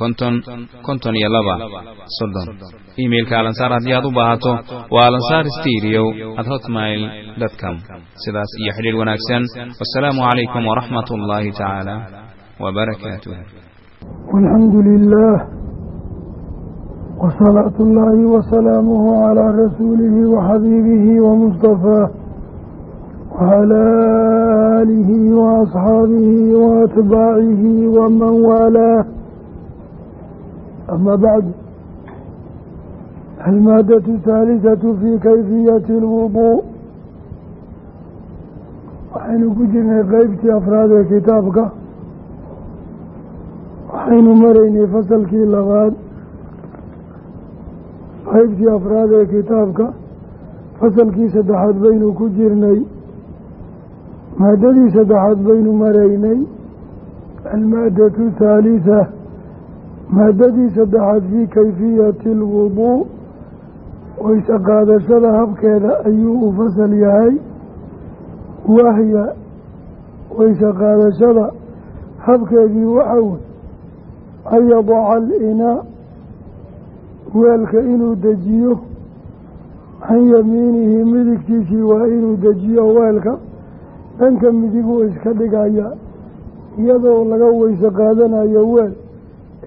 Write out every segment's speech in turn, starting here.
konton konton iyo laba. Soddon. Iimailka alansaar haddii aad u baahato waa alansaar steriyow at hotmail com. Sidaas iyo xidhiir wanaagsan. Wasalaamu calaykum waraxmat ullaahi tacaala wbarakaatuh alxamdu lilah wsalaatu llaahi wasalaamuhu calaa rasuulihi waxabiibihi wamustafaa wcalaa aalihi waasxaabihi waatbaacihi waman waalaa ama bacdu almaadatu athaalisatu fii kayfiyati alwuduu waxaynu ku jirnay qeybtii afraad ee kitaabka waxaynu maraynay fasalkii labaad qeybtii afraad ee kitaabka fasalkii saddexaad baynu ku jirnay maadadii saddexaad baynu maraynay almaadatu thaalitha maadadii saddexaad fii kayfiyati alwuduu wayse qaadashada habkeeda ayuu u fasal yahay. Wahya wayse qaadashada habkeedii waxa wey an yadaca alinaa weelka inuu dejiyo. Can yamiinihi midigtiisii waa inuu dejiyo weelka. Dhanka midiguu iska dhigaya iyadoo laga weyse qaadanayo weel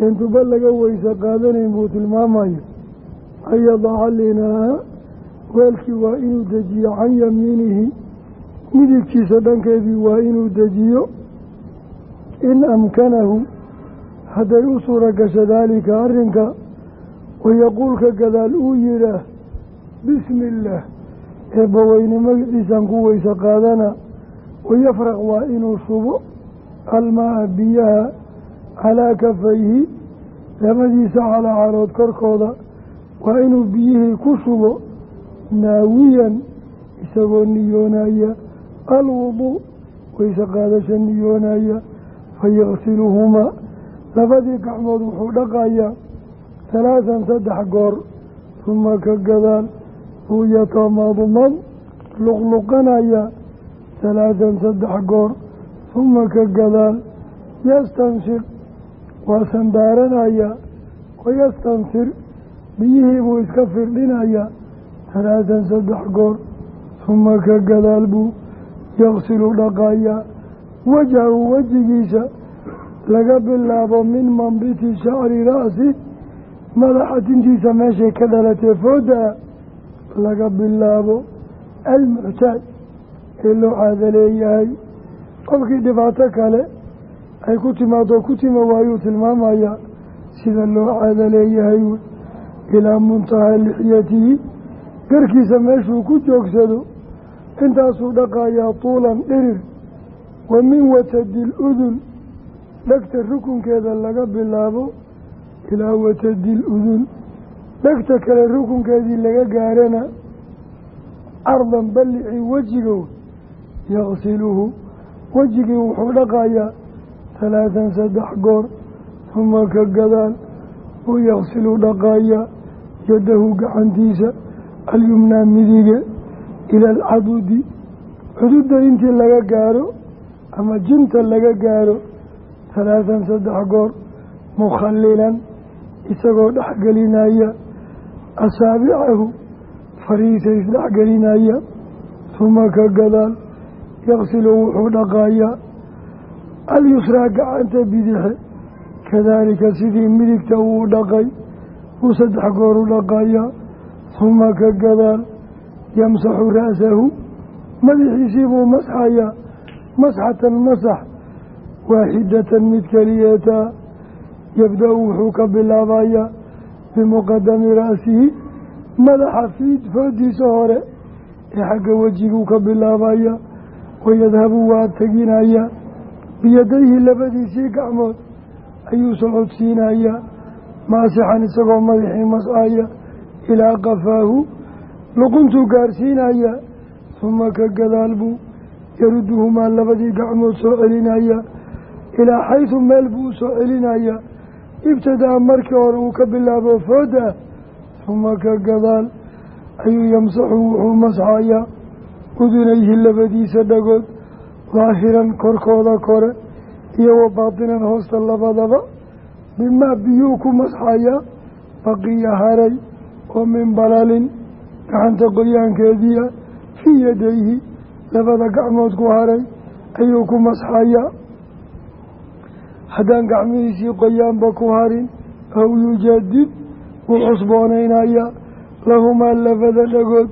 intuba laga weyse qaadanayn buu tilmaamayo an yadaca weelkii waa inuu dejiyo can yamiinihi. Midigtiisa dhankeedii waa inuu dejiyo. In amkanahu hadday u suura gasho daalika arrinka wayaquulka gadaal uu yidhaah bismi illaah eebbaweyne magaciisaan ku weyse qaadana wayafraq waa inuu shubo almaa biyaha calaa kafayhi labadiisa calaacarood korkooda waa inuu biyihii ku shubo naawiyan isagoo niyoonaya alwuduu wayse qaadasha niyoonaya fayaksiluhumaa labadii gacmood wuxuu dhaqayaa halaasan saddex goor suma ka gadaal uu yatamadmad luqluqanaya halaadan saddex goor suma ka gadaal yastanshiq waa sandaaranaya wayastansir biyihii buu iska firdhinaya halaadan saddex goor suma ka gadaal buu yaqsilu dhaqaya wajahu wejigiisa laga bilaabo min manbiti shacri ra'si madaxa tintiisa meeshay ka dhalatee foodaa laga bilaabo almuctaad ee loo caada leeyahay qofkii dhibaato kale ay ku timaado ku tima waayuu tilmaamayaa sida loo caada leeyahay ilaa muntahaa lixyatihi garkiisa meeshuu ku joogsado intaasuu dhaqayaa tuulan dhirir wa min watadi ludun dhegta rukunkeeda laga bilaabo ilaa watadi ludun dhegta kale rukunkeedii laga gaarana cardan ballicii wejigow yaqsiluhu. Wejigii wuxuu dhaqayaa halaadan saddex goor huma ka gadaal uu yaqsilu dhaqayaa yadahu gacantiisa alyumnaa midige ila alcadudi cududda intii laga gaaro ama jinta laga gaaro halaadan saddex goor mukhalilan isagoo dhexgelinaya asaabicahu farihiisa isdhexgelinaya huma ka gadaal yaqsilu wuxuu dhaqayaa alyusraa gacanta bidixe kadaalika sidii midigta uu dhaqay uu saddex goor u dhaqayaa huma ka gadaal yamsaxu ra'sahu. Madaxiisii buu masxayaa masxatan masax waaxidatan mid keliyeetaa yabda-u wuxuu ka bilaabayaa bimuqadami ra'sihi madaxa fiid foodiisa hore ee xagga wejiguu ka bilaabaya wayadhabu waa teginaya biyadayhi labadiisii gacmood ayuu socodsiinayaa maasixan isagoo madaxii mascaya ilaa qafaahu luquntuu gaarsiinaya huma ka gadaal buu yaruduhumaa labadii gacmood soo celinaya ilaa xaysu meel buu u soo celinaya ibtadaa markii hore uu ka bilaabo fooda huma ka gadaal ayuu yamsaxu wuxuu masxayaa udunayhi labadiisa dhagood daahiran korkooda kore iyo wa baatinan hoosta labadaba bimaa biyuu ku masxayaa baqiya haray oo min balalin gacanta qoyaankeediia fii yadayhi labada gacmood ku haray ayuu ku masxayaa haddaan gacmihiisii qoyaanba ku harin aw yujaadid wuu cusboonaynayaa lahumaa labada dhagood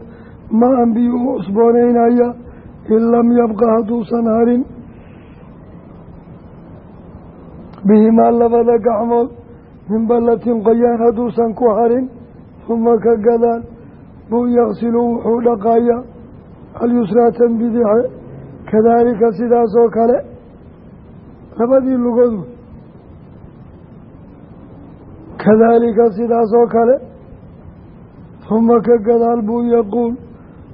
maan biyuu u cusboonaynayaa in lam yabqa hadduusan harin bihimaa labada gacmood min ballatin qoyaan hadduusan ku harin huma ka gadaal buu yaqsilu wuxuu dhaqayaa alyusraatan bidixe kadaalika sidaasoo kale labadii lugodu kadaalika sidaasoo kale huma ka gadaal buu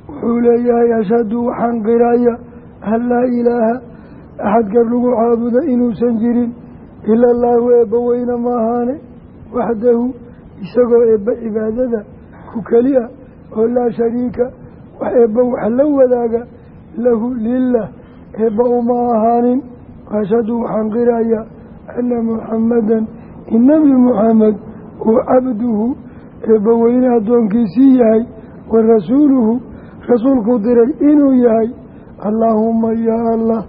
wuxuu leeyahay ashhadu waxaan qiraya an laa ilaaha axad gar lagu caabuda inuusan jirin. Ila allaahu eebba weyne ma ahaane. Waxdahu isagoo eebba cibaadada ku keli a oo laa shariika wax eebba wax la wadaaga lahu lilah eebba uma ahaanin. Ashhadu waxaan qirayaa ana muxamadan in nebi muxamed uu cabduhu eebba weyne addoonkiisii yahay wa rasuuluhu rasuulku diray inuu yahay allaahuma yaa allah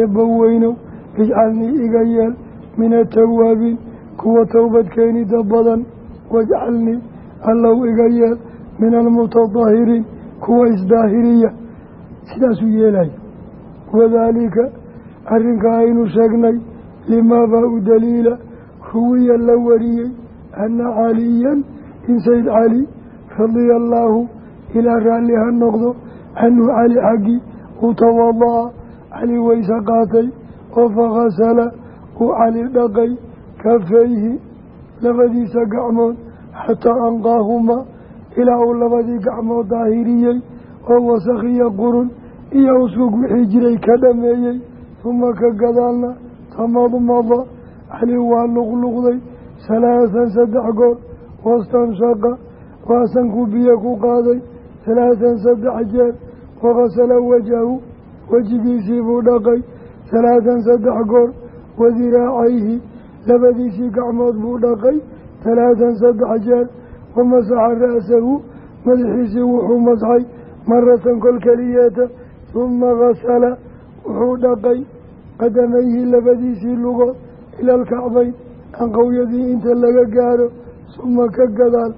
eebba weynow ijcalnii iga yeel min atawaabiin kuwa towbad keenida badan wajcalnii allow iga yeel min almutadahiriin kuwa isdaahiriya. Sidaasuu yeelaya wadaalika arrinka aynu sheegnay limaabaa u daliila ruwiya la wariyey ana caliyan in cali radia allaahu ilaa raalli ha noqdo canhu cali xaggii uu tawada'a cali weyse qaatay oo fakasala uu cali dhaqay kafayhi labadiisa gacmood xataa anqaahumaa ilaa uu labadii gacmood daahiriyey oo wasakhiya qurun iyo uskug wixii jiray ka dhameeyey huma ka gadaalna tamadmada cali waa luqluqday salaasan saddex goor wastanshaqa waasankuu biyo ku qaaday salaasan saddex jeer wakasala wajahu wejigiisii buu dhaqay. Salaasan saddex goor wadiraacayhi labadiisii gacmood buu dhaqay. Talaatan saddex jeer wamasaxa ra'sahu madaxiisii wuxuu masxay maratan kol keliyeeta. Huma gasala wuxuu dhaqay qadamayhi labadiisii lugood ila alkacbayn anqowyadii inta laga gaaro suma ka gadaal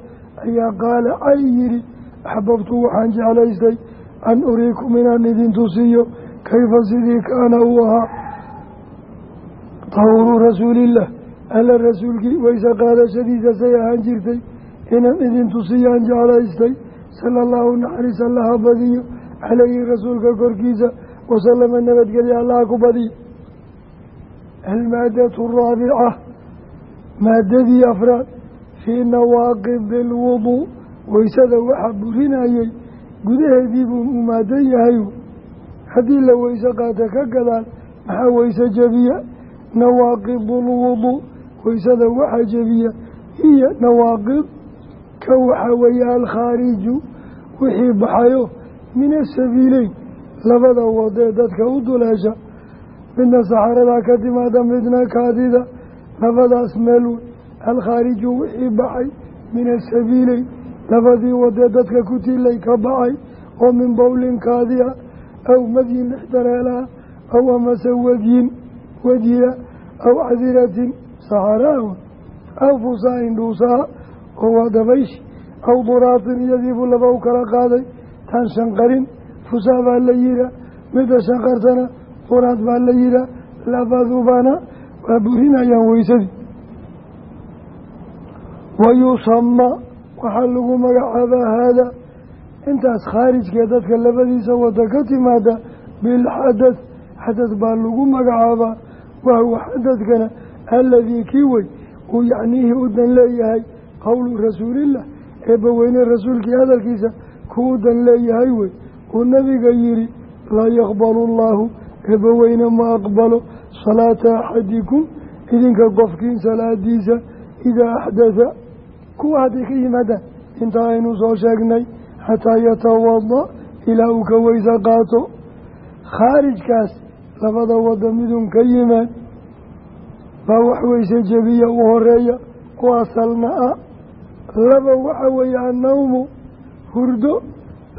ayaa qaala cali yidhi axbabtu waxaan jeclaystay an uriikum inaan idin tusiyo kayfa sidii kaana uu ahaa tahuru rasuulilah alla rasuulkii weyse qaadashadiisa say ahaan jirtay inaan idin tusiyaan jeclaystay sala allahu naxariis allaha badiyo calayhi rasuulka korkiisa wasalama nabadgelya allaha ku badiyo almaadatu araabica maadadii afraad fii nawaaqidi alwuduu weysada waxaa burinayay gudaheedii buu u maadan yahay. Haddii la weyse qaata ka gadaan maxaa weyse jebiya? Nawaaqidu lwuduu weysada waxaa jebiya hiya nawaaqid ka waxaa weeye alkhaariju wixii baxayo min asabiileyn labada wadee dadka u duleesha midna saxaradaa ka timaada midna kaadida. Labadaas meel wey alkhaariju wixii baxay min asabiileyn labadii wadee dadka ku tiilay ka baxay oo min bowlinkaadi ah aw madyin lixdareelaha aw amase wadyin wadiya aw cadiratin saxaraawa aw fusaa-in dhuusaha oo waa dabayshi aw duraatin iyadiibuu laba u kala qaaday taan shanqarin fusaa baa la midda shanqartana duraad baa la yihaa labadubana waa burinayaan weysadii waxaa lagu magacaabaa haada. Intaas khaarijkee dadka labadiisa wada ka timaada bilxadad xadad. Baa lagu magacaabaa. Wahuwa xadadkana aladii kii wey uu yacniihi u dan leeyahay qowlu rasuulillah. Eebbaweyne rasuulkii hadalkiisa ku u dan leeyahay wey. Uu nabiga yihi laa yaqbalu allaahu. Eebbaweyne ma aqbalo salaata axadikum. Idinka qofkiin salaadiisa idaa axdatha kuwa hadday ka yimaadaan intaa aynu soo sheegnay xataa yatawada ilaa uu ka weysa qaato. Khaarijkaas labada wada midun ka yimaad baa wax weyse jebiya u horreeya oo asalna ah laba waxa weeye annawmu hurdo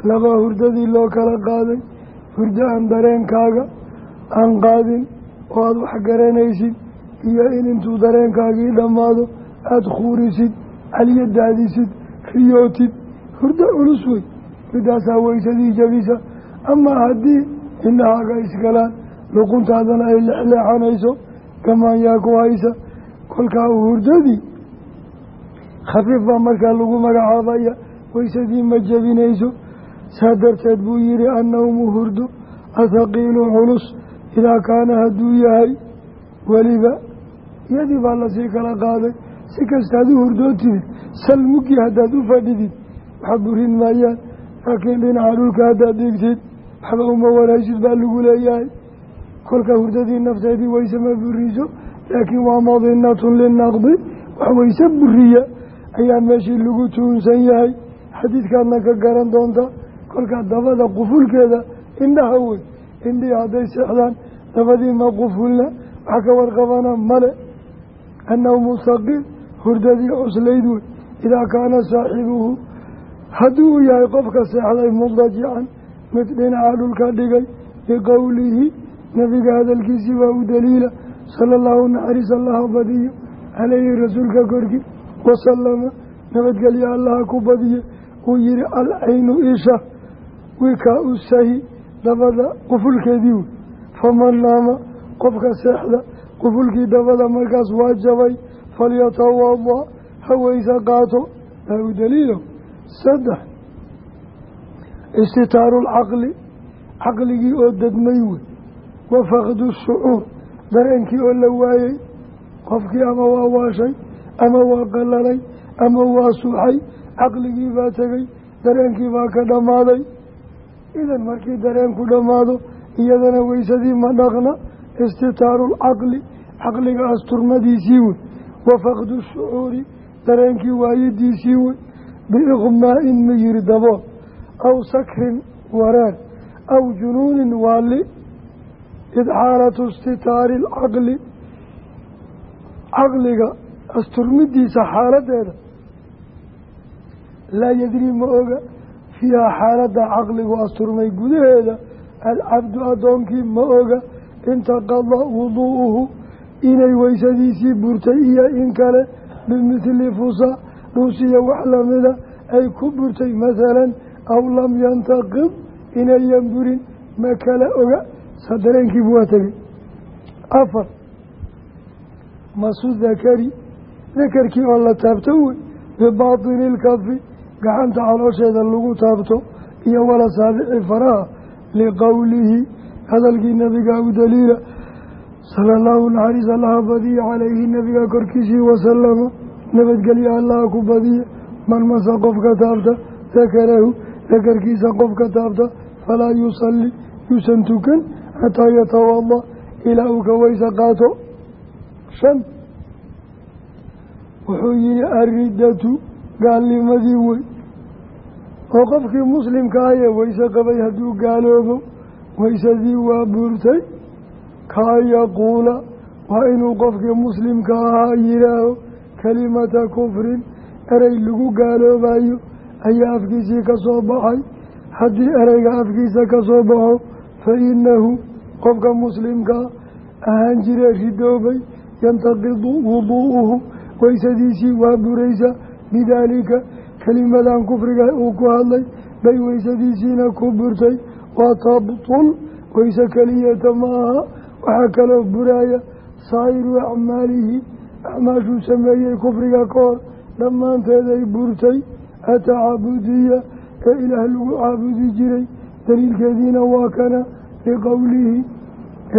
laba hurdadii loo kala qaaday hurdo aan dareenkaaga aan qaadin oo aada wax garanaysid iyo in intuu dareenkaagii dhammaado aada khuurisid caliya daadisid riyootid hurdo culus wey. Midaasaa weysadii jabisa. Amaa haddii indhahaaga isgalaan luquntaadana ay lexleexanayso gamaanyaa ku haysa. Kolkaa hurdadii khafiif baa markaa lagu magacaabaya weysadii ma jebinayso saa darteed buu yihi annawmu hurdo athaqiilu culus. Idaa kaana hadduu yahay weliba iyadii baa la sii kala qaaday si kastaad u hurdootide salmugii haddaad u fadhidid waxa burin maayaan. Laakiin dhinaca dhulka haddaad dhigtid waxba uma waraysid baa lagu leeyahay. Kolka hurdadii nafteedii weyse ma buriso laakiin waa madinatun linaqdi. Wax weyse buriya ayaa meeshii lagu tuunsan yahay. Xadiidkaadna ka garan doonta kolkaa dabada qufulkeeda indhaha wey indhihii hadday seexdaan dabadii ma qufulna. Wax ka warqabana male annahu mustaqiil hurdadii cuslayd wey idaa kaana saaxibuhu. Haddii uu yahay qofka seexday mudajican mid dhinaca dhulka dhigay biqowlihi nabiga hadalkiisii waa u daliila sala allahu naxariis allaha badiyo caleyhi rasuulka korkii wasalama nabadgelyo allaha ku badiye uu yihi alcaynu isha wikaa u sahi dabada qufulkeedii wey faman naama qofka seexda qufulkii dabada markaas waa jabay falyatawada haweysa qaato aa u daliilo saddex istitaaru lcaqli caqligii oo dadmay wey wa fakdu shucuur dareenkii oo la waayey qofkii ama waa waashay ama waa qalalay ama waa suuxay caqligii baa tegey dareenkii baa ka dhammaaday idan markii dareenku dhammaado iyadana weysadii ma dhaqna istitaaru lcaqli caqliga asturmadiisii wey wa fakdu shucuuri dareenkii waayidiisii wey biiqmaa-in miyiri dabool aw sakrin wareer aw junuunin waali id xaalatu istitaari alcaqli caqliga asturmidiisa xaaladeeda laa yadrii ma oga fiiha xaaladda caqligu asturmay gudaheeda alcabdu addoonkii ma oga intaqada wuduu'uhu inay weysadiisii burtay iyo in kale bimithli fusa dhuusiya wax lamida ay ku burtay. Masalan aw lam yantaqid inayan burin ma kala oga. Saa dareenkiibu waa tegay afar masu dakari dakarkii oo la taabto wey bibaatini ilkafi gacanta caloosheeda lagu taabto iyo wala saabici faraha liqowlihi hadalkii nabiga u daliila sala allahu naxariis allaha badiya calayhi nabiga korkiisii wasalama nabadgelyo allaha ku badiya man masa qofka taabta dakarahu dakarkiisa qofka taabta falaa yusalli yuusan tukan xataa yatawada ilaa uu ka weysa qaato. Shan. Wuxuu yihi ariddatu gaalnimadii wey. Oo qofkii muslimka ahee weyse qabay hadduu gaaloobo weysadii waa buurtay kaa yaquula waa inuu qofkii muslimka ahaa yidhaaho kelimata kufrin erey lagu gaaloobayo ayaa afkiisii ka soo baxay. Haddii ereyga afkiisa ka soo baxo fa innahu qofka muslimkaa ahaan jire ridoobay yantaqidu wuduu'uhu weysadiisii waa buraysa. Bidaalika kelimadan kufriga uu ku hadlay bay weysadiisiina ku burtay. Waa tabtul weyse keliyata ma waxaa kaloo buraaya saa'iru acmaalihi acmaashuu sameeyey kufriga ka hor dhammaanteeday burtay atacaabudiya ee ilaah lagu caabudi jiray. Daliilkeediina waa kana liqowlihi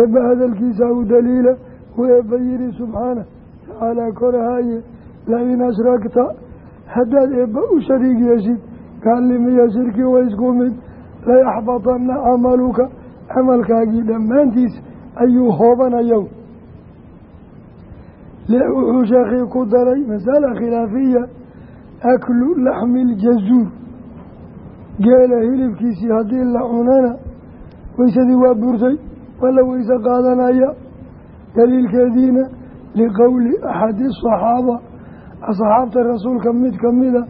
eebba hadalkiisa u daliila uu eebba yihi subxaana tacaalaa korahaye lain ashrakta haddaad eebba u shariig yeeshid gaalnimiyo shirki wa isku mid layaxbatanna camaluka camalkaagii dhammaantiis ayuu hoobanayow lix wuxuu sheekhii ku daray masala khilaafiya aklu laxmi iljazuur geela hilibkiisii haddii la cunana weysadii waa burtay waa la qaadanaya. Daliilkeediina liqowli axadi asaxaaba asxaabta rasuulka mid ka mida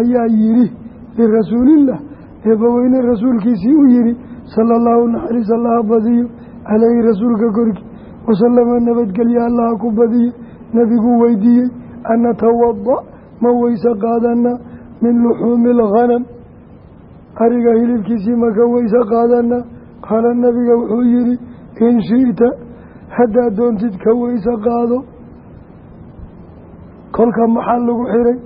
ayaa yidhi lirasuulillah eebbaweyne rasuulkiisii u yihi sala allahu naxariis allaha badiyo caleyhi rasuulka korkii wasalama nabadgelye allaha ku badiye nebiguu weydiiyey an natawada ma weyse qaadana min luxuumi alghanam ariga hilibkiisii maka weyse qaadana qaala nabiga wuxuu yihi in shi'ta haddaad doontid ka weyse qaado kolka maxaa lagu xiray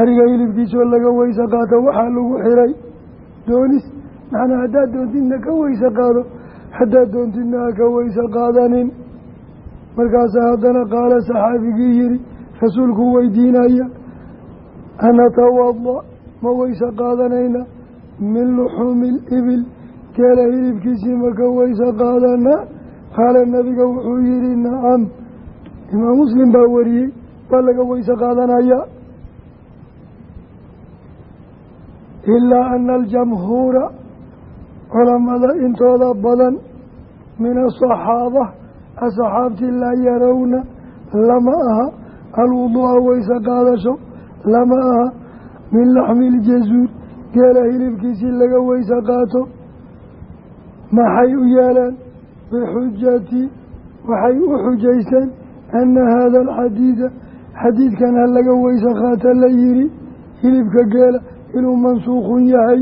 ariga hilibkiisoo laga weyse qaato waxaa lagu xiray doonis macnaa haddaad doontidna ka weyse qaado haddaad doontidna ha ka weyse qaadanin. Markaasaa haddana qaala saxaabigii yihi rasuulku weydiinaya anatawada ma weyse qaadanayna min luxuumi libil geela hilibkiisii ma ka weyse qaadana qaala nabiga wuxuu yihi nacam imaam muslim baa wariyey waa laga weyse qaadanaya. Ilaa ana aljamhuura culamada intooda badan min asaxaaba asxaabtii laa yarowna lama aha. Alwuduu'a weyse qaadasho lama aha. Min laxmi iljazuur geela hilibkiisii laga weyse qaato maxay u yeeleen bixujati waxay u xujaysteen ana haada alxadiida xadiidkan ha laga weyse qaata la yihi hilibka geela inuu mansuukhun yahay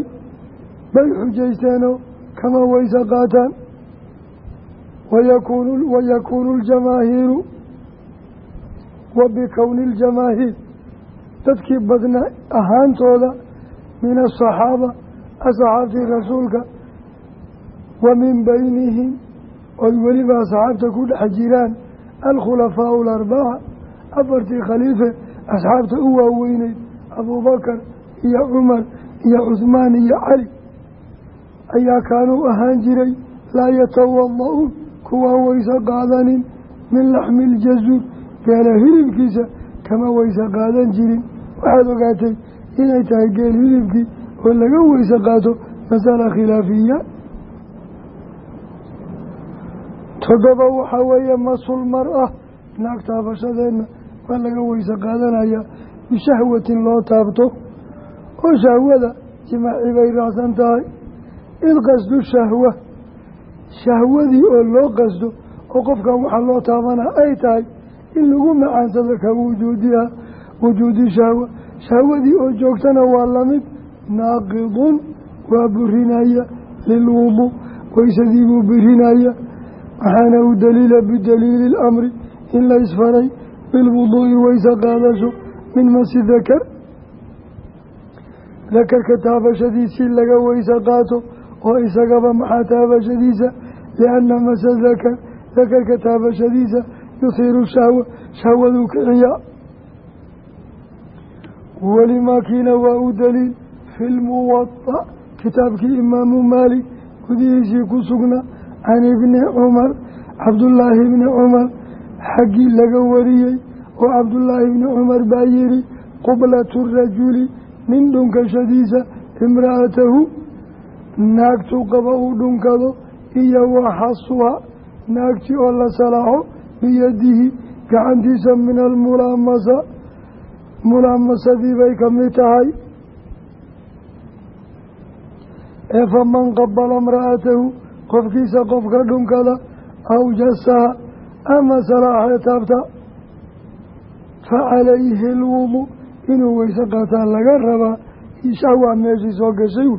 bay xujaysteenoo kama weyse qaataan wayakuunu ljamaahiiru wa bikowni ljamaahiir dadkii badna ahaantooda min asaxaaba asxaabtii rasuulka wa min beynihim oy weliba asxaabta ku dhex jiraan alkhulafaau alarbaca afartii khaliife asxaabta u waaweyneyd abuubakar iyo cumar iyo cuhmaan iyo cali ayaa kaanuu ahaan jiray laa yatawada-uun kuwaan weyse qaadanin min laxmi iljazuur geela hilibkiisa kama weyse qaadan jirin. Waxaad ogaatay inay tahay geel hilibkii oo laga weyse qaato masala khilaafiya. Toddoba waxaa weeye masul mar-ah naag taabashadeenna waa laga weyse qaadanayaa bishahwatin loo taabto. Oo shahwada jimaaci bay raacsan tahay id qasdu shahwa shahwadii oo loo qasdo oo qofkan waxaa loo taabanaa ay tahay in lagu macaansado ka wujuudiha wujuudi shahwa. Shahwadii oo joogtana waa la mid naaqidun waa burinaya lilwuduu weysadii buu burinaya waxaana u daliila bidaliili ilamri in la isfaray bilwuduu'i weyse qaadasho min masi dakar. Dakarka taabashadiisii laga weyse qaato oo isagaba maxaa taabashadiisa? Lianna masa dakar dakarka taabashadiisa yuhiiru shahwa shahwaduu kiciyaa welimakiina waa u daliil fi lmuwada kitaabkii imaamu maalik gudihiisii ku sugnaa can ibni cumar cabdullaahi ibni cumar xaggii laga wariyey oo cabdullaahi ibni cumar baa yihi qublatu rajuli nin dhunkashadiisa imra'atahu naagtu qaba uu dhunkado iyo waxasuha naagtii oo la salaaxo biyadihi gacantiisa min almulaamasa mulaamasadii bay ka mid tahay. Ee faman qabala imra'atahu qofkiisa qofka dhunkada aw jasaha ama salaaxee taabta fa calayhi alwudu inuu weyse qaataa laga rabaa. Ishaa waa meeshii soo gashay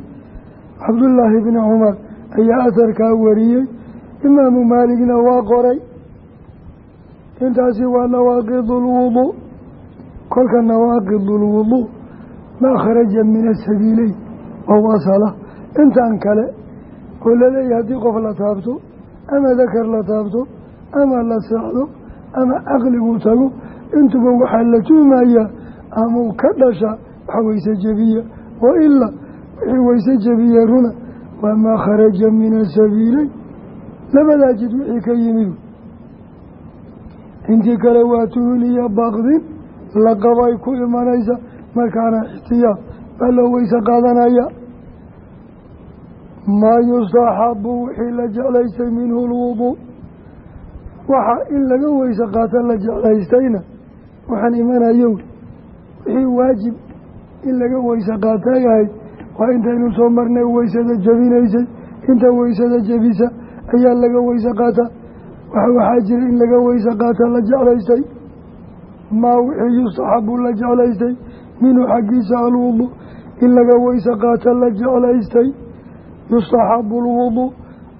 cabdullaahi bni cumar ayaa asarkaa wariyey imaamu maaligna waa qoray. Intaasi waa nawaaqidu lwuduu kolka nawaaqidu lwuduu maa kharaja min asabiileyn oo wasala intaan kale oo la leeyahay haddii qof la taabto ama dakar la taabto ama la seexdo ama caqligu tago intuba waxaa la tuhmayaa amau ka dhasha waxa weyse jebiya wa ilaa wixii weyse jebiye runa waa maa kharaja min asabiileyn labadaa jid wixii ka yimid. Intii kale waa tuhun baqdin laqabay ku imanaysa markaana ixtiyaad baa loo weyse qaadanaya. Maa yustaxabu wixii la jeclaystay minhu lwuduu waxa in laga weyse qaata la jeclaystayna waxaan imanayo wixii waajib in laga weyse qaata yahay waa intaynu soo marnay weysada jebinaysay inta weysada jebisa ayaa laga weyse qaata. Waxaa jira in laga weyse qaata la jeclaystay. Maa wixii yustaxabu la jeclaystay minhu xaggiisa alwudu. In laga weyse qaata la jeclaystay yustaxabu alwudu.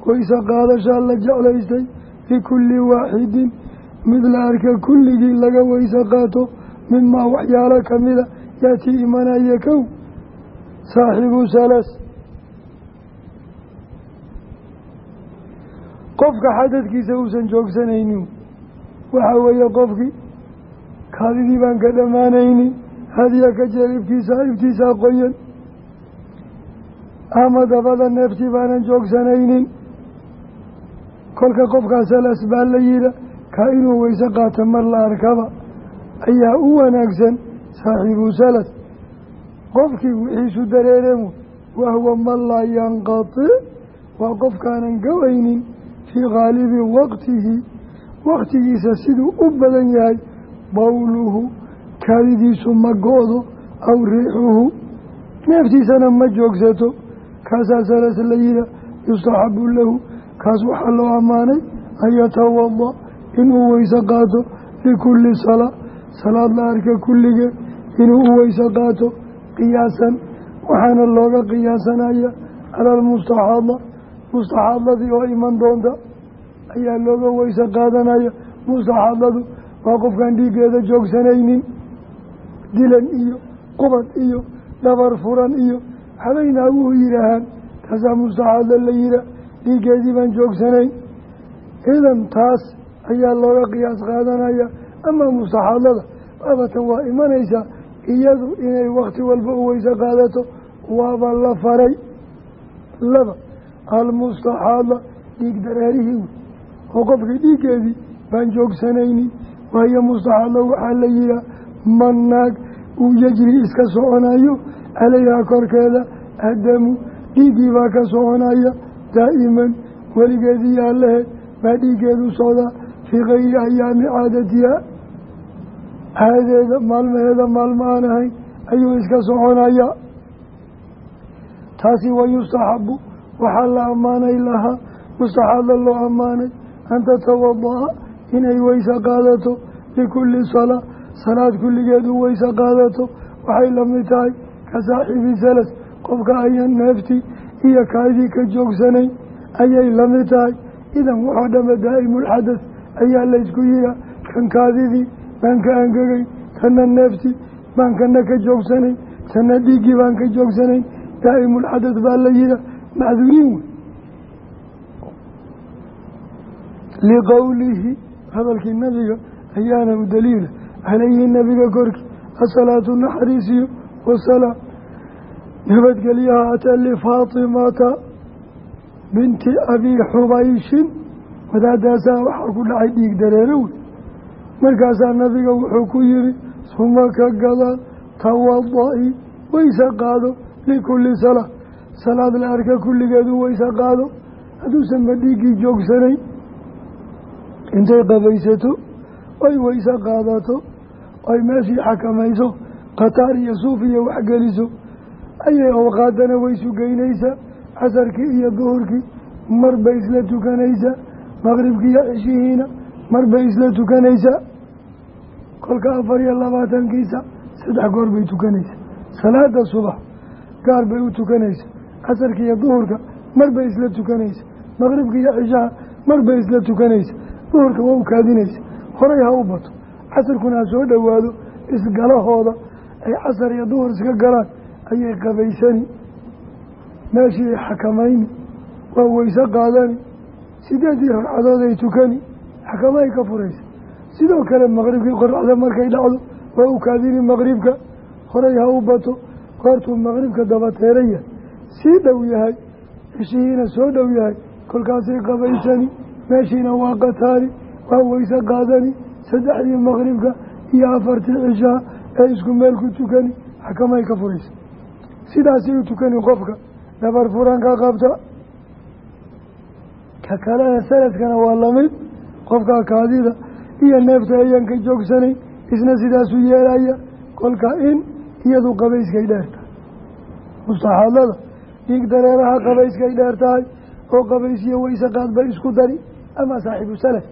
Weyse qaadashaa la jeclaystay likulli waaxidin. Mid la arka kulligii laga weyse qaato mimaa waxyaalo kamida yaatii imanaya kow saaxibu salas. Qofka xadadkiisa uusan joogsanaynin waxaa weeye qofkii kaadidii baan ka dhammaanaynin hadiya ka jeer ibtiisa ibtiisaa qoyan. Ama dabada neeftii baanan joogsanaynin kolka qofkaas alas baa la yidha kaa inuu weyse qaato mar la arkaba. Ayaa u wanaagsan saaxiibu salas qofkii wixiisu dareeremu wahwa man laa yanqatic waa qofkaanan gawaynin fii khaalibi waqtihi waqtigiisa siduu u badan yahay bawluhu kaadidiisu ma go-do aw riixuhu. Neeftiisana ma joogsato kaasaa salas la yihaa yustaxabu lahu kaas waxaa loo ammaanay an yatawada inuu weyse qaato likulli salaa salaad la arka kulligeed inuu weyse qaato qiyaasan waxaana looga qiyaasanaya cala almustaxaada mustaxaadadii oo iman doonta ayaa looga weyse qaadanaya. Mustaxaadadu waa qofkaan dhiiggeeda joogsanaynin dilan iyo qubad iyo dhabar furan iyo habeynaaguhu yidhaahaan taasaa mustaxaada la yihaa dhiiggeedii baan joogsanayn idan taas ayaa looga qiyaas qaadanaya. Ama mustaxaadada abatan waa imanaysaa iyadu inay wakti walba u weyse qaadato waaba la faray. Laba almustaxaada dhiig dareerihii wey oo qofkii dhiiggeedii baan joogsanaynin waayo mustaxaada waxaa la yihaa mannaag uu yejri iska soconayo calayhaa korkeeda adamu dhiiggii baa ka soconaya daa'iman weligeedii yaalaheed baa dhiiggeedu socdaa fii kayri ayaami caadatiha caadeeda maalmaheeda maalmo aan ahayn ayuu iska soconaya. Taasi wa yustaxabu waxaa la ammaanay lahaa mustaxaada loo ammaanay. An tatawada'a inay weyse qaadato likulli salaa salaad kulligeed u weyse qaadato. Waxay la mid tahay ka saaxiibi salas qofka ayan neeftii iyo kaadii ka joogsanayn ayay la mid tahay. Idan waxoo dhama daa'imulxadas ayaa laysku yihaa kan baan ka angegayn tanna neeftii baan kana ka joogsanayn tanna dhiiggii baan ka joogsanayn daa'imulxadas baa la yihaa macduuriin wey. Liqowlihi hadalkii nabiga ayaana u daliila calayhi nabiga korkii asalaatu naxariisiyo wasalaam. Nabadgelyaha atee lifaatimata binti abii xubayshin wadaadaasaa waxaa ku dhacay dhiig dareero wey markaasaa nabiga wuxuu ku yihi suma ka gadaal tawada-i weyse qaado likulli salaa salaad la arka kulligeedu weyse qaado. Hadduusanba dhiiggii joogsanayn intay qabaysato oy weyse qaadato oy meeshii xakamayso khataar iyo suuf iyo waxgeliso ayay awqaadana weysu geynaysaa casarkii iyo duhurkii mar bay isla tukanaysaa maqribkii iyo cishihiina mar bay isla tukanaysaa kolka afar iyo labaatankiisa saddex goor bay tukanaysaa salaada subax gaar bay u tukanaysaa casarka iyo duhurka mar bay isla tukanaysaa maqribka iyo cishaha mar bay isla tukanaysaa duhurka waa u kaadinaysa. Horay ha u bato. Casarkuna ha soo dhowaado isgalahooda ay casar iyo duhur iska galaan ayay qabaysani. Meeshii ay xakamayni waa weyse qaadani. Sideedii ragcadood ay tukani xakamo ay ka furaysa. Sidoo kale maqribkii qoraxda markay dhacdo waa u kaadini maqribka. Horay ha u bato goortuu maqribka dabateeran yahay sii dhow yahay cishihiina soo dhow yahay kolkaasay qabaysani meeshiina waa qataani waa weyse qaadani. Saddexdii maqribka iyo afartii cishaa ee isku meel ku tukani xakamay ka furaysa. Sidaasay u tukani qofka dhabar furanka qabta. Ka kalena sanadkana waa la mid qofka kaadida iyo neefta ayaan ka joogsanayn isna sidaasuu yeelaya kolka in iyadu qabayskay dheer tahay. Mustaxaadada dhiig dareeraha qabayskay dheer tahay oo qabaysiyo weyse qaad bay isku dari ama saaxiibu salaf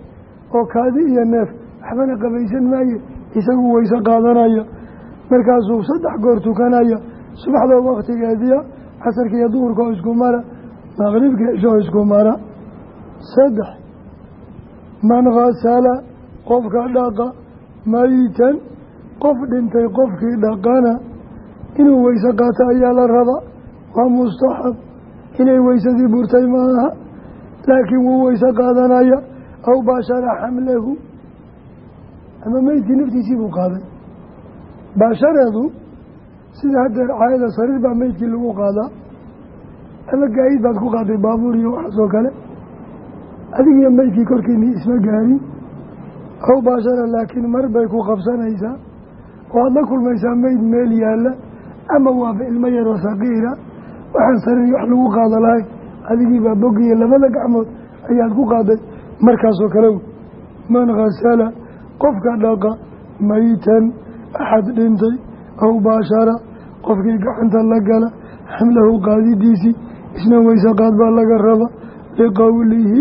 oo kaadi iyo neef waxbana qabaysan maaye isagu weyse qaadanaya. Markaasuu saddex goor tukanaya subaxda waktigeediya casarka iyo duhurka oo isku mara maqribka cisho oo isku mara. Saddex man khasala qofka dhaqa mayitan qof dhintay qofkii dhaqana inuu weyse qaato ayaa la raba waa mustaxab. Inay weysadii burtay ma aha laakiin wuu weyse qaadanaya aw baashara xamlahu. Ama meydkii naftiisii buu qaaday. Baashareedu sida haddeer caayada sariir baa meydkii lagu qaadaa. Ama gaayid baad ku qaaday baabuur iyo waxaasoo kale adigiyo meydkii korkiinii isma gaarin aw baashara laakiin mar bay ku qabsanaysaa waad la kulmaysaa meyd meel yaalla ama waaba ilmo yaroo saqiira waxaan sariir wax lagu qaada lahayn adigiibaa bogiyo labada gacmood ayaad ku qaaday markaasoo kale man khasala qofka dhaqa mayitan axad dhintay aw baashara qofkii gacanta la gala xamlahu qaadidiisii isna weyse qaad baa laga raba liqowlihi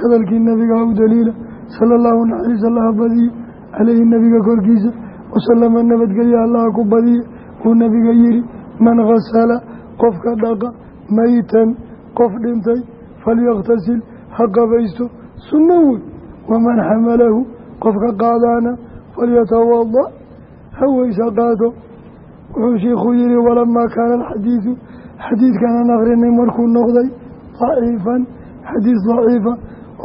hadalkii nabiga u daliila sala allahu naxariis allaha badiye caleyhi nabiga korkiisa wasalama nabadgelya allaha ku badiye uu nabiga yihi man khasala qofka dhaqa mayitan qof dhintay falyaktasil ha qabaysto sunno wey waman xamalahu qofka qaadaana falyatawada ha weysa qaato. Wuxuu shiikhuu yihi walamaa kaana alxadiidu xadiidkanan akrinay markuu noqday daciifan xadiis daciifa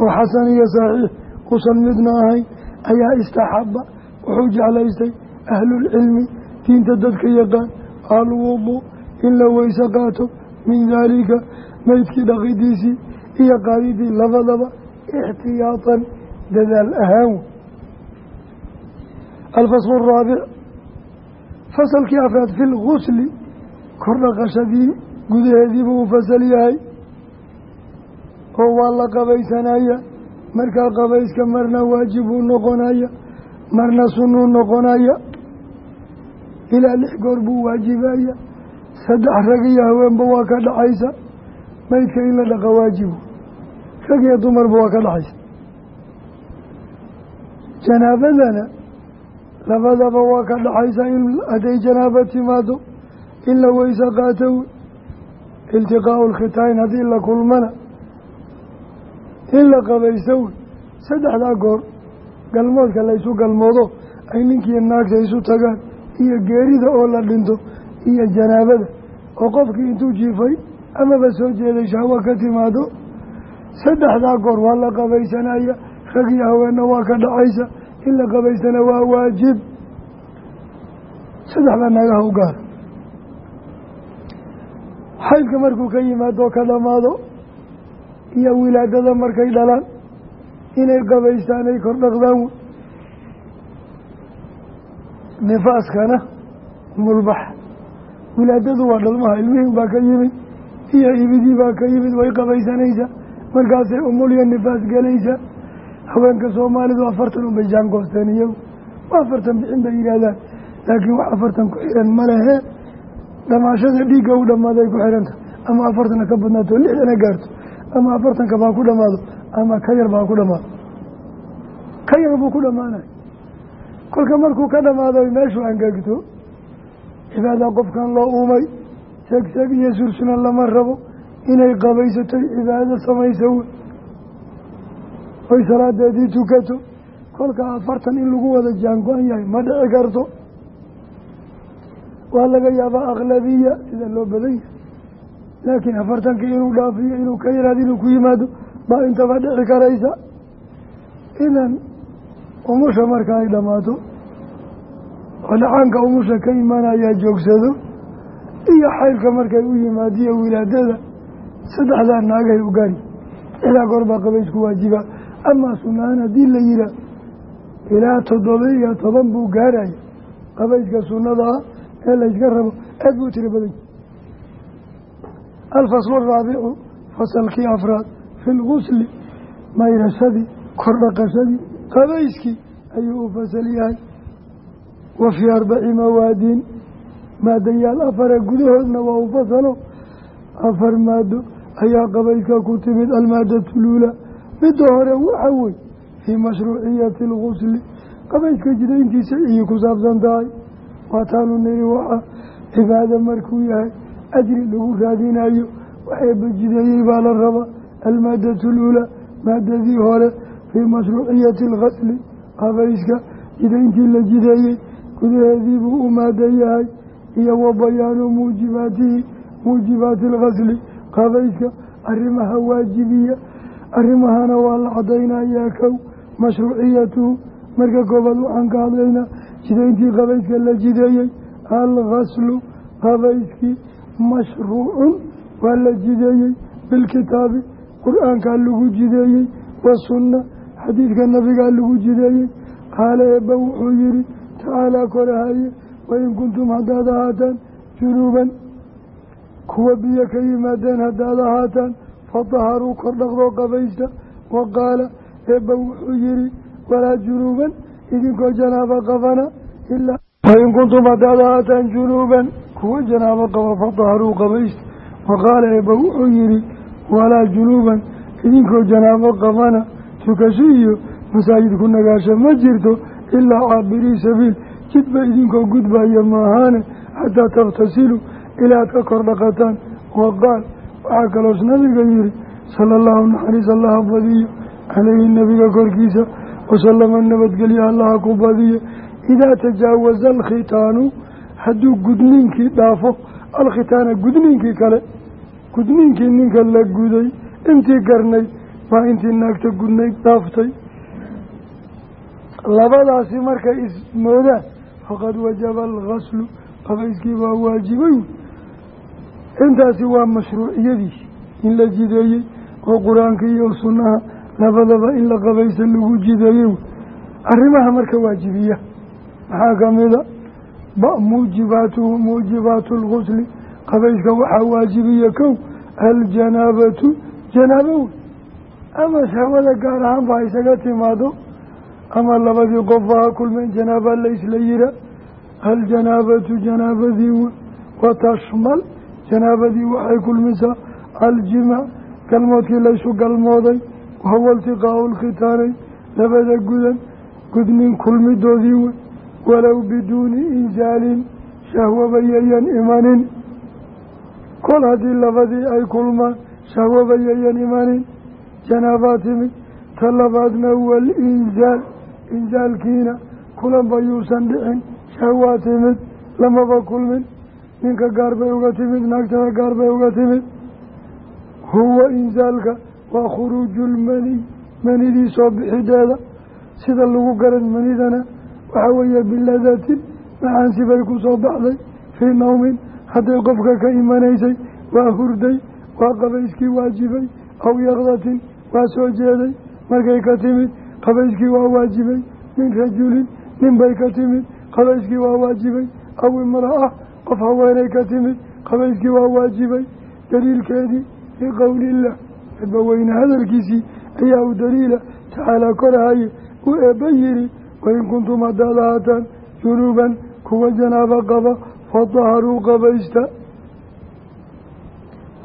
oo xasan iyo saxiix uusan midna ahayn ayaa istaxaba wuxuu jeclaystay ahlulcilmi diinta dadka yaqaan alwudu in la weyse qaato min daalika meydkii dhaqidiisii iyo qaadidii labadaba ixtiyaatan dadaal ahaan. Alfaslu araabic fasalkii afraad fi lgusli kor dhaqashadii gudaheedii buu u fasal yahay oo waa la qabaysanaya markaa qabayska marna waajib uu noqonaya marna sunnuu noqonaya. Ilaa lix goor buu waajibaya saddex rag iyo haweenba waa ka dhaxaysa meydka in la dhaqa waajibu rag iyo dumarba waa ka dhaxaysa janaabadana labadaba waa ka dhaxaysa in hadday janaabo timaado in la weyse qaato iltiqaau lkhitaayn haddii la kulmana in la qabayso wey saddexdaa goor galmoodka la ysu galmoodo ay ninkiiyo naagta isu tagaan iyo geerida oo la dhinto iyo janaabada. Oo qofkii intuu jiifay amaba soo jeeday shahwo ka timaado saddexdaa goor waa la qabaysanaya rag iyo haweenna waa ka dhacaysa in la qabaysana waa waajib. Saddexdaa naagaha u gaara xaydka markuu ka yimaado ka dhammaado iyo wilaadada markay dhalaan inay qabaystaan ay kor dhaqdaan. Nifaaskana mulbax. Wilaadadu waa dhalmaha ilmihii baa ka yimid iyo ibidii baa ka yimid way qabaysanaysaa. Markaasay umulyo nifaas gelaysaa. Haweenka soomaalidu afartan unbay jaangoosteen iyagu. Waa afartan bixin bay yidhaahdaan. Laakiin wax afartan ku xiran ma lehe dhamaashada dhiigga u dhammaaday ku xihanta ama afartana ka badnaato lixdana gaarto ama afartanka baa ku dhamaado ama ka yar baa ku dhamaado ka yar buu ku dhamaanay kolka markuu ka dhamaado meeshuu angegto cibaada qofkan loo uumay seegseeg iyo sursuna lama rabo inay qabaysatoy cibaado samayso wey oy salaadeedii tukato. Kolka afartan in lagu wada jaango-an yahay ma dhici karto. Waa laga yaabaa akhlabiya sida loo badan yahay laakiin afartankii inuu dhaafiyo inuu ka yaraado inuu ku yimaado baa intaba dhici karaysa. Idan umusha marka ay dhammaato oo dhacaanka umusha ka imaanayaa joogsado iyo xaylka markay u yimaadiyo wilaadada saddexdaa naagahay u gaari ilaa goor baa qabaysku waajiba. Amaa sunahaan haddii la yihaa ilaa toddoba iyo toban buu gaaraya qabayska sunnada ah ee layska rabo aad buu tiro badan alfaslu araabicu fasalkii afraad fi lgusli mayrashadii kordhaqashadii qabayskii ayuu u fasal yahay wa fii arbaci mawaadiin maadayaal afara gudahoodna waa u fasalo afar maado ayaa qabayska ku timid almaadatu luulaa midda hore waxa wey fii mashruuciyati algusli qabayska jidayntiisa iyay ku saabsan tahay waataanu niri waxa cibaado markuu yahay ajri lagu raadinayo waxeeba jideeyey baa la rabaa almaadatu luulaa maadadii hore fii mashruuciyati alghasli qabayska jidayntii la jideeyey gudaheedii buu u maada yahay iyo wa bayaanu muujibaatihi muujibaati alghasli qabayska arrimaha waajibiya arrimahana waa la cadaynayaa kow mashruuciyatuhu marka koobaad waxaan ka hadlaynaa jidayntii qabayska la jideeyey alghaslu qabayskii mashruucun waa la jideeyey bilkitaabi qur'aankaa lagu jideeyey wasunna xadiidka nabigaa lagu jideeyey qaala eebba wuxuu yihi tacaalaa korahaye wain kuntum haddaad ahaataan junuuban kuwa biyo ka yimaadeen haddaad ahaataan fadaharuu kordhaqdoo qabaysta wa qaala eebba wuxuu yihi walaa junuuban idinkoo janaaba qabana wain kuntum haddaad ahaataan junuuban kuwa janaabo qaba fadaharuu qabaysta wa qaala eebba wuxuu yihi walaa junuuban idinkoo janaabo qabana tukasho iyo masaajid ku nagaasha ma jirto ilaa caabirii sabiil. Jidba idinkoo gudbaya maahaane xataa takhtasiluu ilaad ka kor dhaqataan. Wa qaal waxaa kaloos nabiga yihi sala allahu naxariis allaha badiyo caleyhi nabiga korkiisa wasalama nabadgelyo allaha ku badiyo. Idaa tajaawaza alkhitaanu hadduu gudniinkii dhaafo alkhitaana gudniinkii kale gudniinkii ninka la guday intii garnay baa intii naagta gudnayd dhaaftay. Labadaasi markay ismoodaan faqad wajaba alghaslu qabayskii baa waajibay. Intaasi waa mashruuciyadiisi in la jideeyey oo qur'aanka iyo sunnaha labadaba in la qabaysa lagu jideeyey. Arrimaha marka waajibiya maxaa kamida muujibaatuhu muujibaatu lgusli qabayska waxaa waajibiya kow aljanaabatu janaabo wey ama shahwada gaar ahaan baa isaga timaado. Ama labadii qofa ha kulmeen janaaba laysla yira. Aljanaabatu janaabadii wey watashmal janaabadii waxay kulmisaa. Aljimac galmoodkii laysu galmooday. Wahuwa iltiqaau lkhitaanayn labada gudan gudnin kulmidoodii wey walow biduuni inzaalin shahwaba yayan imanin. Kol haddii labadii ay kulmaan shahwaba yayan imanin. Janaabaa timid ta labaadna walinzaal inzaalkiina kulanba yuusan dhicin. Shahwaa timid lamaba kulmin. Ninka gaar bay uga timid naagtana gaar bay uga timid. Huwa inzaalka waa khuruuju lmaniy manidii soo bixideeda. Sida lagu garan manidana waxaa weeye biladatin macaansi bay ku soo baxday fii nawmin hadday qofka ka imanaysay waa hurday waa qabayskii waajibay aw yakdatin waa soo jeeday. Markay ka timid qabayskii waa waajibay min rajulin nin bay ka timid qabayskii waa waajibay. Aw imraa qof haweenay ka timid qabayskii waa waajibay. Daliilkeedii fii qowliillah eebba weyne hadalkiisii ayaa u daliila tacaalaa korahaye uu eebba yihi wain kuntum haddaad ahaataan junuuban kuwa janaabo qaba fadaharuu qabaysta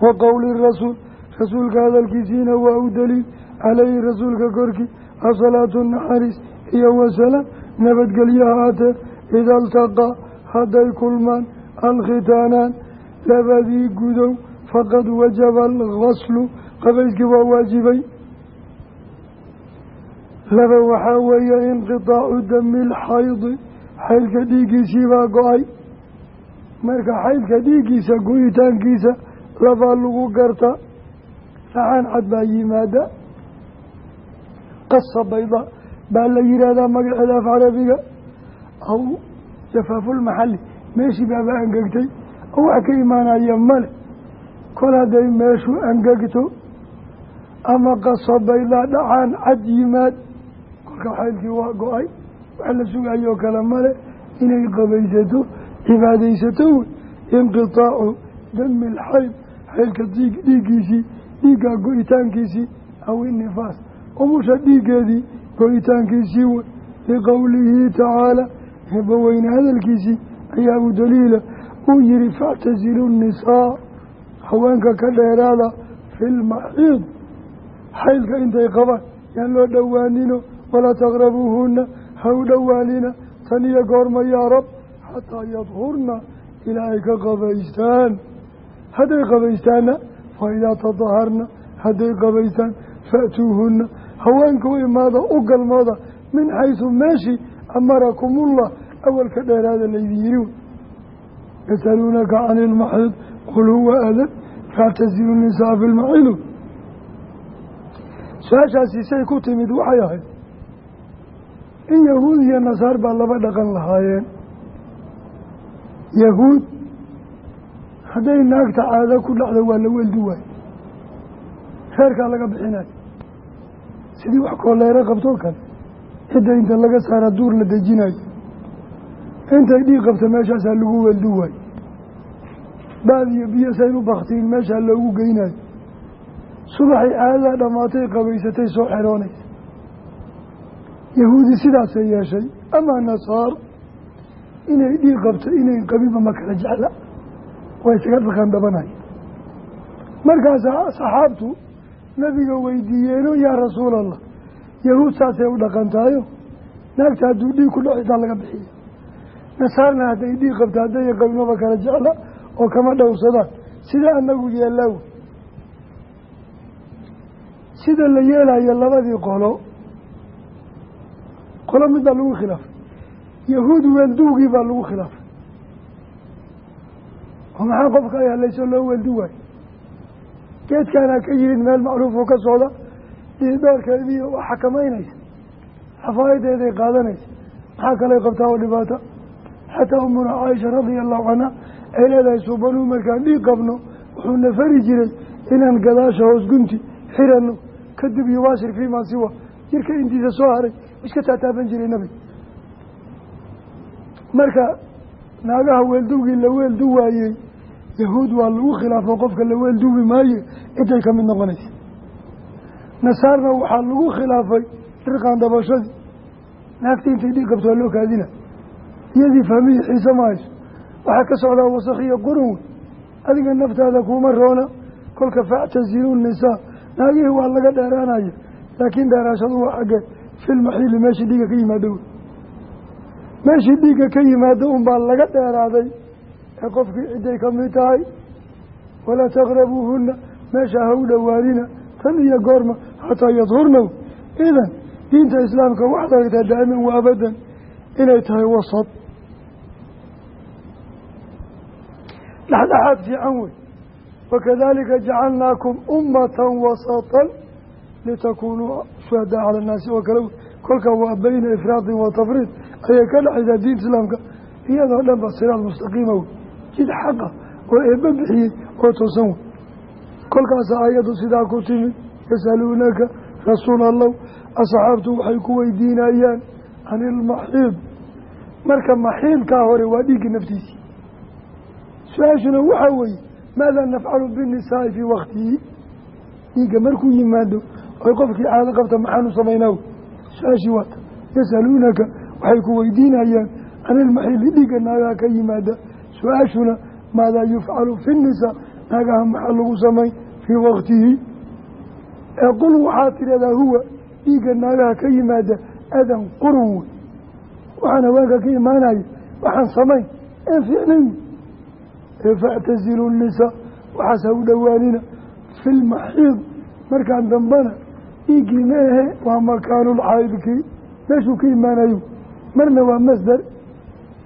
wa qowli rasuul rasuulka hadalkiisiina waa u daliil calayhi rasuulka korkii asalaatu naxariis iyo wasalaam nabadgelyo haatee ida altaqaa hadday kulmaan alkhitaanaan labadii gudow faqad wajaba algaslu qabayskii waa waajibay laba waxaa weeye inqitaacu dami lxaydi xaylka dhiiggiisii baa go'ay. Marka xaylka dhiiggiisa go-itaankiisa labaa lagu garta. Raxaan cad baa yimaada. Qasa bayda baa la yidhaahdaa magaceeda af carabiga. Aw jafaafulmaxalli meeshii baaba angegtay. Oo wax ka imaanaya male. Kol hadday meeshu angegto ama qaso bayda dhacaan cad yimaad kolka xaylkii waa go'ay wax la sugaayoo kale male inay qabaysato cibaadaysato wey inqitaacu dami lxayd xaylka dhiiggiisii dhiigga go-itaankiisii aw inifaas umusha dhiiggeedii go-itaankiisii wey liqowlihi tacaala hebaweyne hadalkiisii ayaa u daliila uu yihi factasilu nnisaa haweenka ka dheeraada fi lmaxiid xaylka intay qabaan yaan loo dhowaanino walaa taqrabuuhunna ha u dhowaanina tan iyo goorma yaa rab xataa yadhurna ilaa ay ka qabaystaan hadday qabaystaanna fa idaa tadaharna hadday qabaystaan fa'tuuhunna haweenka u imaada u galmooda min xaysu meeshii amarakumullah awalka dheeraada laydin yiri yasaluunaka cani ilmaxiid qul huwa adan factasilu nisaa fi lmaxiidu su'aashaasi say ku timid waxay ahayd in yahuud iyo nasaar baa laba dhaqan lahaayeen. Yahuud hadday naagta caado ku dhacdo waa la weldi waayo reerkaa laga bixinayo sidii wax kooleero qabtoo kale cidda inta laga saara duur la dejinayo intay dhiig qabto meeshaasaa lagu weldi waayo baad iyo biyo sayn u baktiin meeshaa loogu geynayo subaxay caadadaa dhammaatay qabaysatay soo xeroonaysa yahuudi sidaasay yeeshay amaa nasaar inay dhiig qabto inayn qabinba ma kala jecla waa isaga dhaqan dhabanaya markaasa saxaabtu nabiga weydiiyeeno yaa rasuul allah yahuud saasay u dhaqantaayo? Naagta hadduu dhiig ku dhaco intaa laga bixiya nasaarna hadday dhiig qabto haddayan qabinmaba kala jecla oo kama dhowrsadaan sida anagu yeelaaw sida la yeelayo labadii qolo qolo mid baa lagu khilaafay. Yahuud weelduugii baa lagu khilaafay. Oo maxaa qofka ay halayso loo weeldi waayo geedkaanaa ka yimid meel macruufoo ka socda dhiidhoorkeedii waa xakamaynaysa xafaayadeeday qaadanaysa. Maxaa kaley qabtaa oo dhibaata xataa umuna caaisha radia allahu canha ay leedahay suubanuu markaan dhiig qabno wuxuuna fari jiray inaan gadaasha hoos gunti xirano. Kadib yubaashir fiimaa siwa jirka intiisa soo haray iska taataaban jiray nabiga marka naagaha weelduwgii la weeldu waayey yahuud waa lagu khilaafo qofka la weelduwi maaye ciday ka mid noqonaysa. Nasaarna waxaa lagu khilaafay dhirqaan dabashadii naagta intay dhiig qabto waa loo kaadina. Iyadii fahmihii xiise ma hayso. Waxaa ka socdaa wasakhiyo qurun wey adiga naftaada kuuma roona. Kolka factasilu nisaa. Naagihii waa laga dheeraanaya laakiin dheeraashadu waa xaggee filmaxiili meeshii dhiigga ka yimaado wey meeshii dhiigga ka yimaado unbaa laga dheeraaday ee qofkii ciday ka mid tahay. Walaa taqrabuuhunna meesha ha u dhowaanina tan iyo goorma xataa yadhurnaw. Idan diinta islaamka waxaad aragtaa daa'iman wa abadan inay tahay wasad. Dhexdhexaad fiican wey. Wakadalika jacalnaakum ummatan wasatan litakunuu shuhadaa cala annaasi oo kale kolka waa bayna ifraadin wa tafriid ayay ka dhexaysaa diinta islaamka. Iyadoo dhan ba siraad mustaqiima wey jid xaqa oo eebba bixiyey oo toosan wey. Kolkaasa ayadu sidaa ku timid yasaluunaka rasuul allow asxaabtu waxay ku weydiinayaan can ilmaxiid marka maxiidkaa hore waa dhiigga naftiisii su'aashuna waxaa weeye maadaa nafcalu binnisaa'i fii waktihi dhiigga markuu yimaado oy qofkii caado qabta maxaanu samaynaa? Su'aashii waata yasaluunaka waxay ku weydiinayaan can ilmaxiidi dhiigga naagaha ka yimaada. Su'aashuna maadaa yufcalu fi nnisaa naagaha maxaa lagu samayn fii waqtihi. Ee qul waxaa tidhahdaa huwa dhiigga naagaha ka yimaada adan qurun wey waxaan haweenka ka imaanaya waxaan samayn ee factasilu nisaa waxaas ha u dhowaanina. Fi lmaxiid markaan dambana dhiiggii ma ahe waa makaanulxaydkii meeshuu ka imaanayo. Marna waa masdar.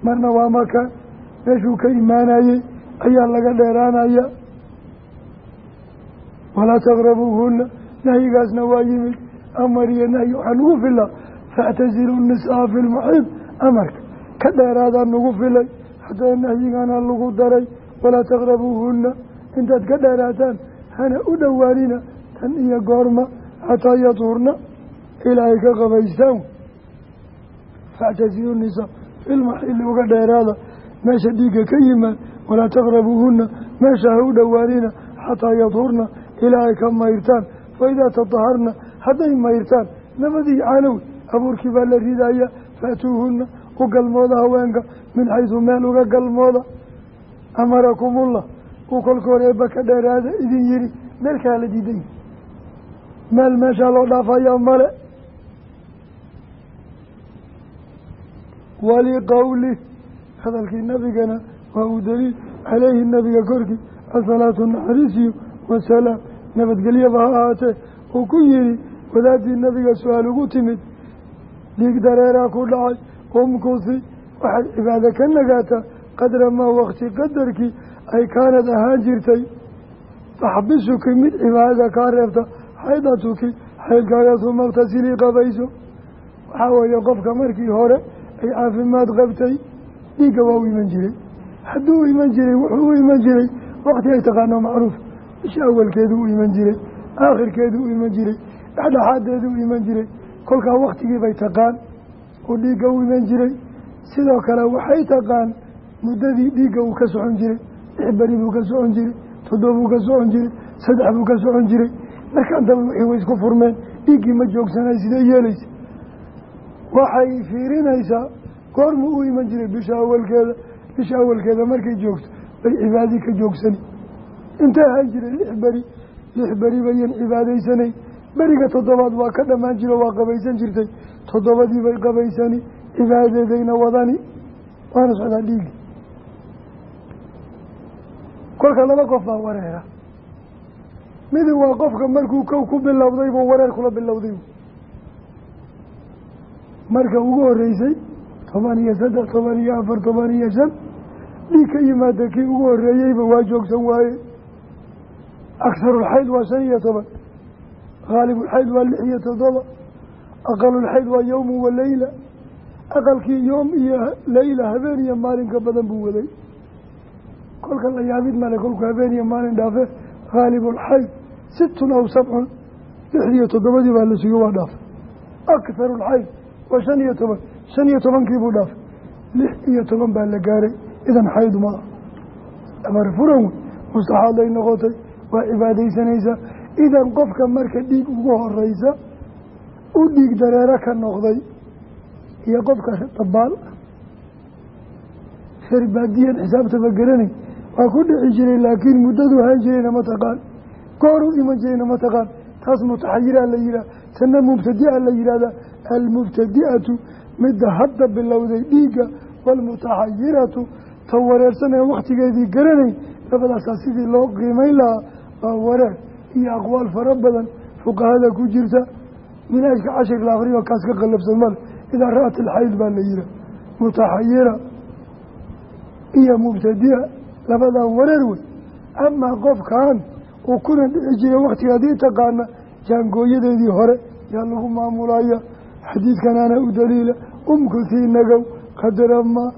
Marna waa makaan meeshuu ka imaanayey ayaa laga dheeraanaya. Walaa taqrabuuhuna nahyigaasna waa yimid. Amar iyo nahyi waxaa nagu filaa. Factasilu nisaa fi lmaxiid amarka ka dheeraadaa nagu filay. Haddana nahyigana lagu daray. Walaa taqrabuuhuna intaad ka dheeraataan hana u dhowaanina tan iyo goorma xataa yatuurna ilaa ay ka qabaystaan factasilu nisaa filmaxili uga dheeraada meesha dhiigga ka yimaad walaa taqrabuuhuna meesha ha u dhowaanina xataa yatuurna ilaa ay ka mayrtaan fa idaa tadaharna hadday mayrtaan nabadii caanow abuurkii baa la ridaya faatuuhuna u galmooda haweenka min xaysu meel uga galmooda amarakumullah uu kolkoor eebba ka dheeraada idin yihi meel la diiday meel meeshaa loo dhaafayaa male. Waliqowlih hadalkii nabigana waa uu daliil caleyhi nabiga korkii asalaatu naxariisiyo wasalaam. Nabadgelyaba ha ahaatee uu ku yihi wadaadii nabiga su'aal ugu timid dhiig dareeraa ku dhacay umkusi waxaad cibaado ka nagaataa qadra maa wakti qadarkii ay kaanad ahaan jirtay. Taxbisuki mid cibaadada kaa reebta xaydatuki xaydkaaga suma iktasilii qabayso. Waxaa weeye qofka markii hore ay caafimaad qabtay dhiigga waa u iman jiray. Hadduu u iman jiray wuxuu u iman jiray. Wakti ay taqaano macruuf bisha awalkeedu u iman jiray aakhirkeedu u iman jiray dhexdhexaadeedu u iman jiray. Kolkaa waktigii bay taqaan uu dhiigga u iman jiray. Sidoo kale waxay taqaan muddadii dhiigga uu ka socon jiray lix beri buu ka socon jiray toddoba buu ka socon jiray saddex buu ka socon jiray markaan wixii way isku furmeen. Dhiiggii ma joogsanay sidee yeelaysa? Waxay fiirinaysaa goormuu u iman jiray bisha awalkeeda. Bisha awalkeeda markay joogto bay cibaadii ka joogsani intay ahaan jiray lix beri lix beri bayan cibaadaysanayn beriga toddobaad waa ka dhammaan jiro waa qabaysan jirtay. Toddobadii bay qabaysani cibaadadeedayna wadani. Waana socdaa dhiigi kolka laba qof baa wareera midi waa qofka markuu kow ku bilowday buu wareer kula bilowday. Marka ugu horeysay toban iyo saddex toban iyo afar toban iyo shan dhiig ka yimaada kii ugu horeeyeyba waa joogsan waaye. Aksarulxayd waa shan iyo toban haalibulxayd waa lix iyo toddoba aqalulxayd waa yowmu wa leyla aqalkii yoom iyo leyla habeen iyo maalinka badan buu waday. Kolka la yaabid male kolku habeen iyo maalin dhaafe haalibulxayd sittun aw sabcun lixdiiyo toddobadii baa la sugo waa dhaafay akarulxayd waa shan iyo toban shan iyo tobankii buu dhaafay lix iyo toban baa la gaaray idan xayd ma ah amar furan wey mustaxaad ay noqotay waa cibaadaysanaysaa idan qofka marka dhiig ugu horeysa u dhiig dareero ka noqday iyo qofka dabaal sharbaadiyan xisaabtaba garanay waa ku dhici jiray laakiin muddadu ahaan jirayna ma gooruu iman jirayna ma taqaan taas mutaxayiraa la yihaah tanna mubtadia la yihahdaa almubtadi'atu midda hadda bilowday dhiigga waalmutaxayiratu ta wareersanee wakhtigeedii garanay labadaasaa sidii loo qiimeyn lahaa waa wareer iyo aqwaal fara badan fuqahada ku jirta minaajka cashir la akriyo kaas ka qalabsan male idaa ra'at ilxayd baa la yihaah mutaxayira iyo mubtadia labadan wareer wey amaa qofkan uu kuna dhici jiray waktiga haddii taqaana jaangooyadeedii hore yaa lagu maamulaya xadiidkanaana u daliila umkutii nagow qadaramaa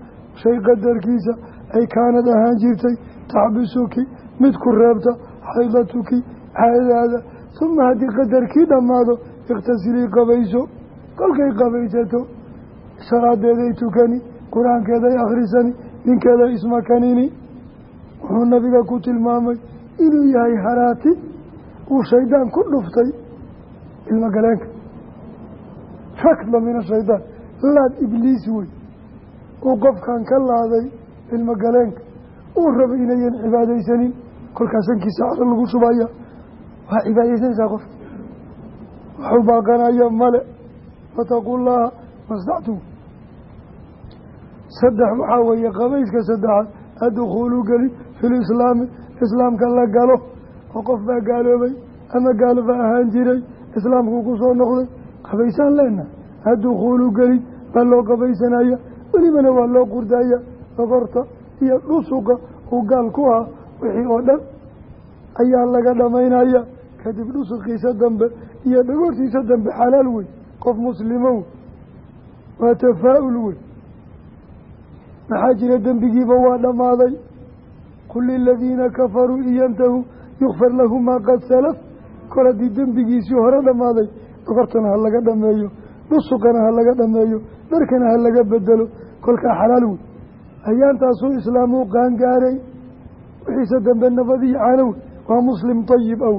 shay qadarkiisa ay kaanad ahaan jirtay taxbisuki mid ku reebta xaydatuki caadadaada uma haddii qadarkii dhammaado ikhtasilii qabayso kolkay qabaysato salaadeeday tukani qur'aankeeday akhrisani ninkeeday ismakanini. Wuxuu nabiga ku tilmaamay inuu yahay haraati uu shaydaan ku dhuftay ilmo galeenka. Rakda min ashaydaan laad ibliis wey uu qofkan ka laaday ilmo galeenka. Uu rabay inayan cibaadaysanin. Kolkaas sankiisa caro lagu shubaya. Waa cibaadaysanaysaa qofki waxu baaqanaya male fataquu llaha mastactum saddex waxaa weeye qabayska saddexaad addukuulu geli fi lislaami islaamka la galo oo qof baa gaaloobay ama gaalo baa ahaan jiray islaamkuu ku soo noqday. Qabaysaan leenaha addukuulu geli baa loo qabaysanaya welibana waa loo qurdaya doqorta iyo dhusuqa uu gaal ku ahaa wixii oo dhan ayaa laga dhamaynaya kadib dhusuqiisa dambe iyo dhagoortiisa dambe xalaal wey qof muslimo wey waa tafaa-ul wey maxaa jira dembigiiba waa dhammaaday qul liladiina kafaruu in yantahuu yukfar lahu maa qad salaf kol haddii dembigiisii hore dhammaaday dokortana ha laga dhameeyo dhusuqana ha laga dhameeyo dharkana ha laga bedelo kolkaa xalaal wey ayaantaasuu islaamuu qaangaaray wixiise dambe nabadiyo canow waa muslim tayib aw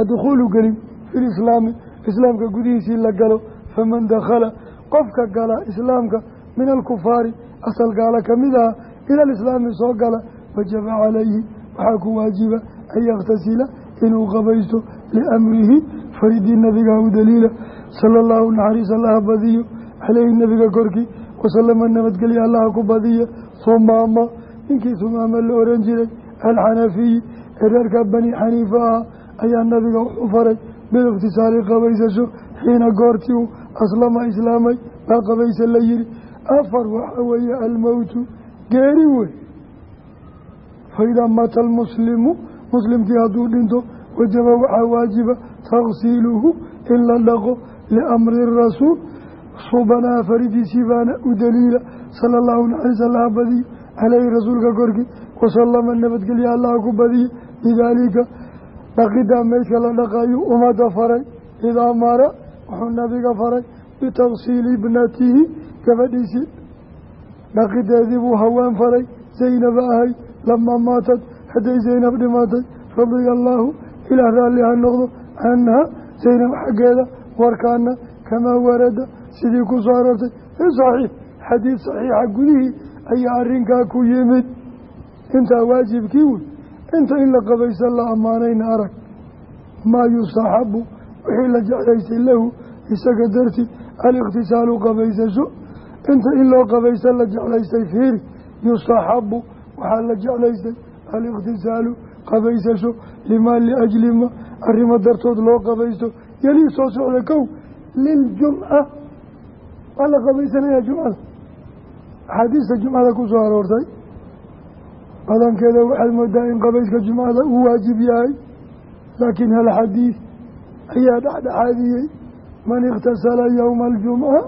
adkhuulu gelin fi lislaami islaamka gudihiisii la galo faman dakhala qofka gala islaamka min alkufaari asal gaala ka mid aha ila alislaami soo gala wajaba calayhi waxaa ku waajiba an yakhtasila inuu qabaysto liamrihi faridii nabiga u daliila sala allahu naxariis allaha badiyo caleyhi nabiga korkii wasalama nabadgelya allaha ku badiya humaama ninkii humaama la oran jiray alxanafiyi ee reerka bani xaniifa ah ayaa nabiga wuxuu faray bilikhtisaali qabaysasho xiina goortii uu aslama islaamay baa qabaysa la afar waxaa weeye almowtu geeri wey faidaa mata almuslimu muslimkii hadduu dhinto wajaba waxaa waajiba taksiiluhu in la dhaqo liamri rasuul subanaa faridiisii baana u daliila sala allahu naxariis allaha badiye caleyhi rasuulka korkii wasalama nabadgelya allaha ku badiye bidaalika dhaqidaa meydka la dhaqayu ummadda faray idaa mara wuxuu nabiga faray bitaksiili ibnatihi gabadhiisii dhaqideedii buu haween faray zaynaba ahay lamaa maatad hadday zaynab dhimatay radia allaahu ilaah raalli ha noqdo canha zaynab xaggeeda warkaana kamaa warada sidii ku soo aroortay. Fi saxiix xadiid saxiixa gudihii ayaa arrinkaa ku yimid. Intaa waajibkii wey inta in la qabaysan la ammaanayna arag. Maa yustaxabu wixii la jeclaystay lahu isaga darti alikhtisaalu qabaysasho inta in loo qabaysan la jeclaystay fiiri yustaxabu waxaa la jeclaystay alikhtisaalu qabaysasho limaa liajlima arrimo dartood loo qabaysto. Yelii soo socda kow liljumca waa la qabaysanayaa jumcada axaadiista jumcada ku soo aroortay badankeeda waxaad moodaa in qabayska jumcada uu waajib yahay laakiin hal xadiid ayaa dhexdhexaadiyey man ikhtasala yowma aljumca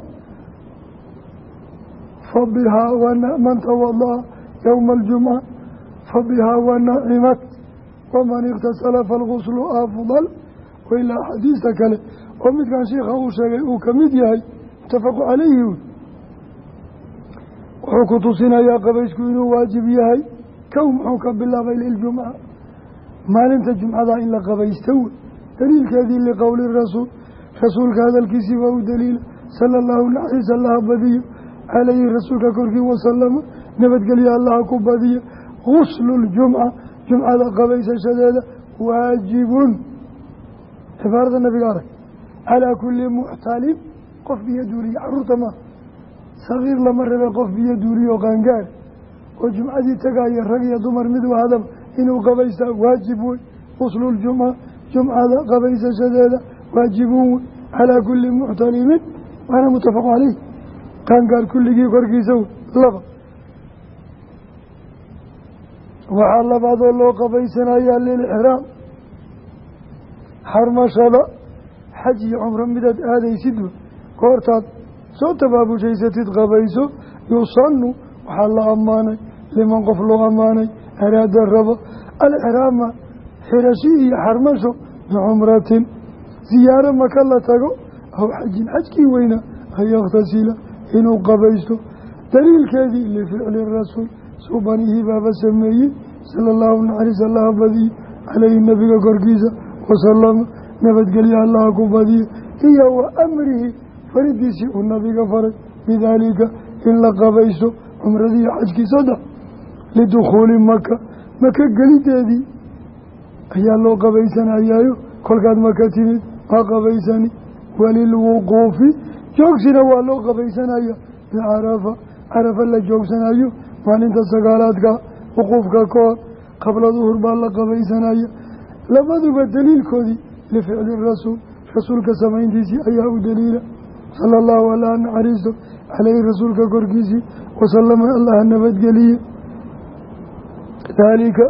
fabihaa man tawada'a yowma aljumca fabihaa wanacimat waman ikhtasala falguslu afdal wailaa xadiista kale oo midkan shiikha uu sheegay uu ka mid yahay mutafaqu calayhi wuxuu ku tusinayaa qabaysku inuu waajib yahay kow muxuu ka bilaabay liljumca maalinta jumcada in la qabaysta wey daliilkeedii liqowli rasuul rasuulka hadalkiisii waa u daliila sala allahu naxariis calayhi rasuulka korkii wasalama nabadgelyo allaha ku badiyo guslu ljumca jumcada qabaysashadeeda waajibun cibaarada nabiga arag calaa kulli muxtalin qof biyo duuriye carruurta maa sagiir lama rabe qof biyo duuriyo qaangaar oo jumcadii tegaya rag iyo dumar mid wahadaba inuu qabaystaa waajib wey gusluljumca jumcada qabaysashadeeda waajibun wey calaa kulli muxtalimin waana mutafaqu caleyh qaangaar kulligii korkiisa wey laba. Waxaa labaadoo loo qabaysanayaa lilixraam. Xarmashada xaj iyo cumro midaad aadaysid wey goortaad soo tabaabushhaysatid qabayso yusanu waxaa la ammaanay liman qof loo ammaanay araada rabo alixraama xirashi iyo xarmasho bicumratin. Ziyaaro maka la tago aw xajin xajkii weynaa an yakhtasila inuu qabaysto daliilkeedii lificli rasuul subanihii baaba sameeyey sala allahu naxariis allaha badiye caleyhi nabiga korkiisa wasalama nabadgelya allaha ku badiye iyo wa amrihi faridiisii uu nabiga faray bidaalika in la qabaysto cumradiiyo xajkii saddex lidukhuuli maka maka gelideedii ayaa loo qabaysanayaayo kolkaad maka timid waa qabaysani. Walilwuquufi joogsina waa loo qabaysanaya bicarafa carafa la joogsanayo. Maalinta sagaalaadka wuquufka ka hor qabla duhur baa la qabaysanaya labaduba daliilkoodii lificli rasuul rasuulka samayntiisii ayaa u daliila. Sala allahu allaha naxariisto caleyhi rasuulka korkiisii wasalama allaha nabadgeliye. Daalika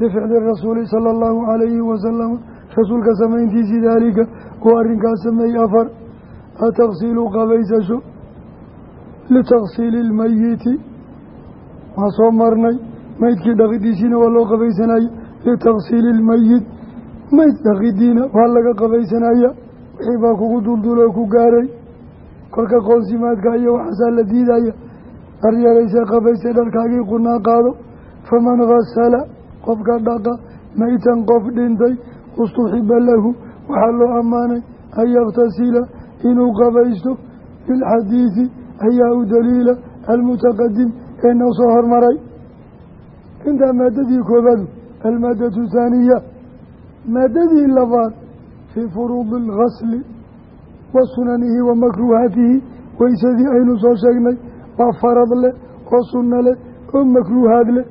lificli rasuuli sala allahu calayhi wasalama rasuulka samayntiisii daalika uu arrinkaas sameeyey afar ataqsiilu qabaysasho litaksiili ilmayiti waa soo marnay maydkii dhaqidiisiina waa loo qabaysanaya litaksiili ilmayit mayd dhaqidiina waa laga qabaysanaya wixii baa kugu dulduloo ku gaaray kolka qoonsimaadka iyo waxaasaa la diidaya dharyaraysee qabaysay dharkaagii qunaa qaado faman hasala qofka dhaqa maytan qof dhintay ustuxiba lahu waxaa loo ammaanay an yaktasila inuu qabaysto bilxadiidi ayaa u daliila almutaqadim ee noo soo hormaray. Intaa maadadii koobaadu almaadatu thaaniya maadadii labaad fii furuudi alghasli wa sunanihi wa makruuhaatihi weysadii aynu soo sheegnay waa farad leh oo sunno leh oo makruuhaad leh.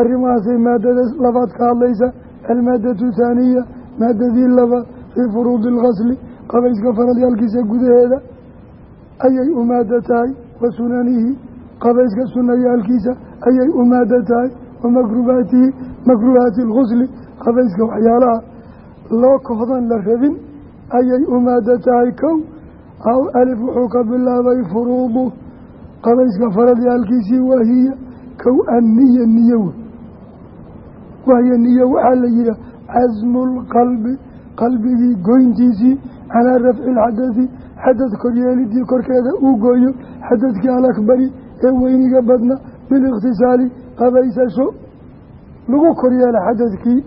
Arrimahaasay maadada labaad ka hadlaysa almaadatu thaaniya maadadii labaad fii furuudi alghasli qabayska faradyaalkiisa gudaheeda ayay u maado tahay wa sunanihi qabayska sunayaalkiisa ayay u maado tahay wa makruuhaatihi makruuhaati alghusli qabayska waxyaalaha loo kohdan la rabin ayay u maado tahay kow aw alif wuxuu ka bilaabay furuudu qabayska faradyaalkiisii wahiya kow anniya niyo wey. Wahya niyo waxaa la yihaha casmu lqalbi qalbigii goyntiisii calaa rafci lxadadi xadad koryeelidii korkeeda uu gooyo xadadkii alakbari ee weyniga badna bilikhtisaali qabaysasho lagu koryeela xadadkii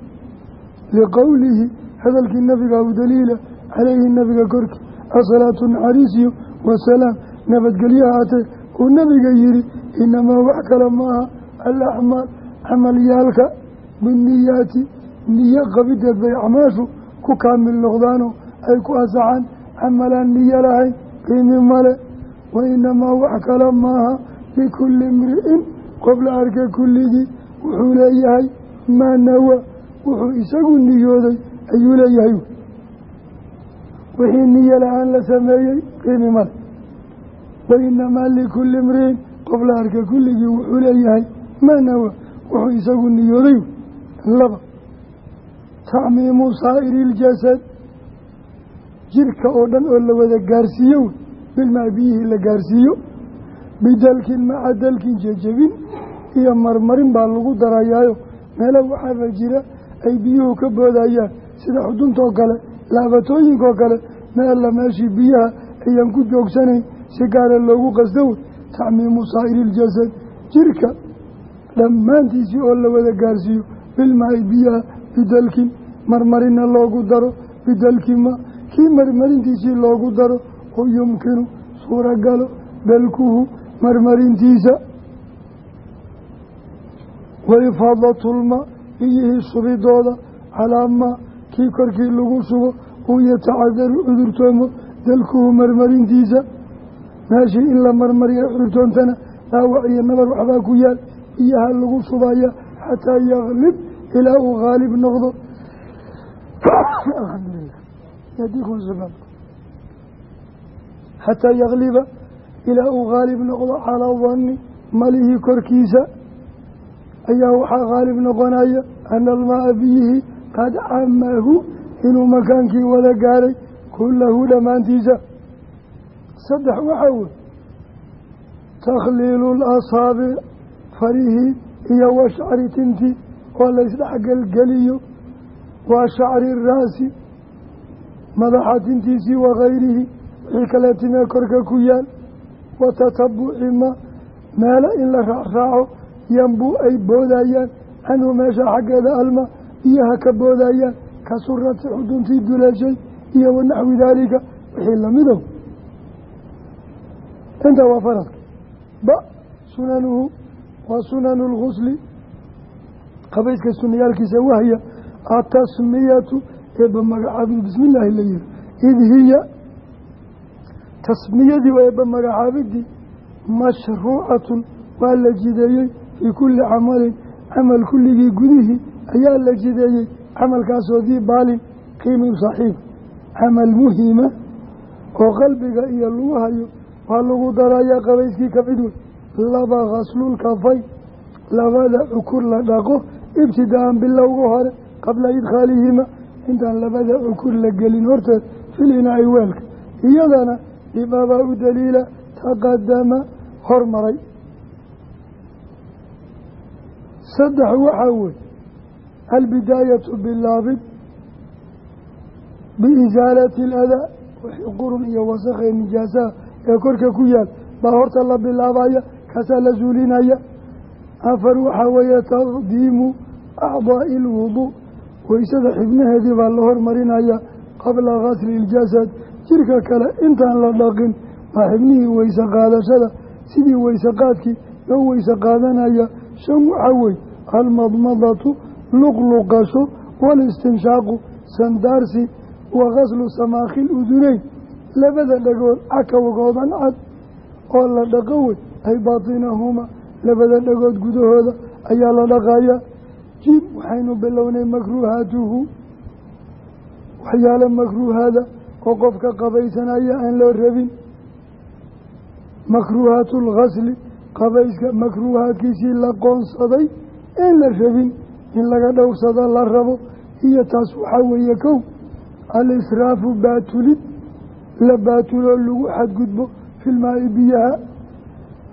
liqowlihi hadalkii nabiga u daliila caleyhi nabiga korkii asalaatu naxariisiyo wasalaam nabadgelyo haatee uu nabiga yihi inamaa wax kale ma aha alacmaal camalyaalka biniyaati niyo qabideed bay acmaashu ku kaamil noqdaano ay ku asaxaan camalaan niyo lahayn qiimi male wa inamaa wax kale maaha likulli imri'in qof la arka kulligii wuxuu leeyahay maa nawa wuxuu isagu niyooday ayuu leeyahay. Wixii niyo la'aan la sameeyey qiimi male. Wa inamaa likulli imri'in qof la arka kulligii wuxuu leeyahay maa nawa wuxuu isagu niyooday. Laba tacmiimu saa'iri iljasad jirka oo dhan oo la wada gaarsiiyo wey bilmaa biyihii la gaarsiiyo bidalkin maca dalkin jejebin iyo marmarin baa lagu darayaayo. Meelo waxaaba jira ay biyuhu ka boodayaan sida xuduntoo kale laabatooyinkoo kale meella meeshii biyaha ayaan ku joogsanayn si gaara loogu qasdo wey tacmiimu saa'iri iljasad jirka dhammaantiisii oo la wada gaarsiiyo bilmaa biyaha bidalkin marmarina loogu daro bidalkima kii marmarintiisii loogu daro oo yumkinu suuragalo dalkuhu marmarintiisa. Waifaadatlma biyihii shubidooda calaa maa kii korkii lagu shubo uu yatacadaru cudurtoomo dalkuhu marmarintiisa. Meeshii in la marmariya cudurtoontana dhaawac iyo nabar waxbaa ku yaal biyaha lagu shubaya xataa yaklib ilaa uu haalib noqdo alxamdulilah xataa yakliba ilaa uu haalib noqdo calaa danni malihii korkiisa ayaa waxaa haalib noqonaya ana almaaa biyihii qad camahu inuu makaankii wada gaaray kullahu dhammaantiisa saddex waxaa wey takhliilu lasaabic farihii iyo wa shacri tinti oo laysdhexgelgeliyo waa shacri raasi madaxa tintiisii wakayrihi wixii kale timee korka ku yaal wa tatabuci ma meelo in la raacraaco yambuu ay boodayaan canhu meesha xaggeeda alma biyaha ka boodayaan ka surati xuduntii duleeshay iyo wanaxwi daalika wixii lamidow intaa waa faradka ba sunanuhu waa sunanu lgusli qabayska sunayaalkiisa wahya atasmiyatu eebba magacaabid bismi illaahi la yihi id hiya tasmiyadii waa eebba magacaabidii mashruucatun waa la jideeyey fii kulli camalin camal kulligii gudihii ayaa la jideeyey camalkaasoo dii baalin qiimi saaxiib camal muhima oo qalbiga iyo lagu hayo waa lagu darayaa qabayskii ka mid wey laba khaslulkafay labada cukur la dhaqo ibtidaa-an bilowga hore qabla idkhaalihima intaan labada cukur la gelin horteed filinaa-i weelka iyadana bimaabaa u daliila taqadama hormaray. Saddex waxaa wey albidaayatu bilaabid biisaalati aladaa wixii qurun iyo wasakhe nijaasaha ee korka ku yaal. Baa horta la bilaabaya kaasaa la suulinaya. Afar waxaa weeye taqdiimu acdaa'i ilwuduu weysada xibnaheedii baa la hormarinaya qabla gasli iljasad jirka kale intaan la dhaqin baa xibnihii weyse qaadashada sidii weyse qaadkii loo weyse qaadanaya shan waxaa wey almadmadatu luqluqasho waalistinshaaqu sandaarsi wa gaslu samaakil uduneyn labada dhagood cakawgoodan cad oo la dhaqo wey ay baatinahumaa labada dhagood gudahooda ayaa la dhaqaya jib waxaynu bilownay makruuhaatuhu. waxyaalo makruuhaada oo qofka qabaysanaya aan loo rabin. makruuhaatu lghasli qabayska makruuhaadkiisii la qoonsaday aan la rabin in laga dhowrsado la rabo. iyo taas waxaa weeye kow alisraafu baatulid la baatuloo lagu xadgudbo filmaa'i biyaha.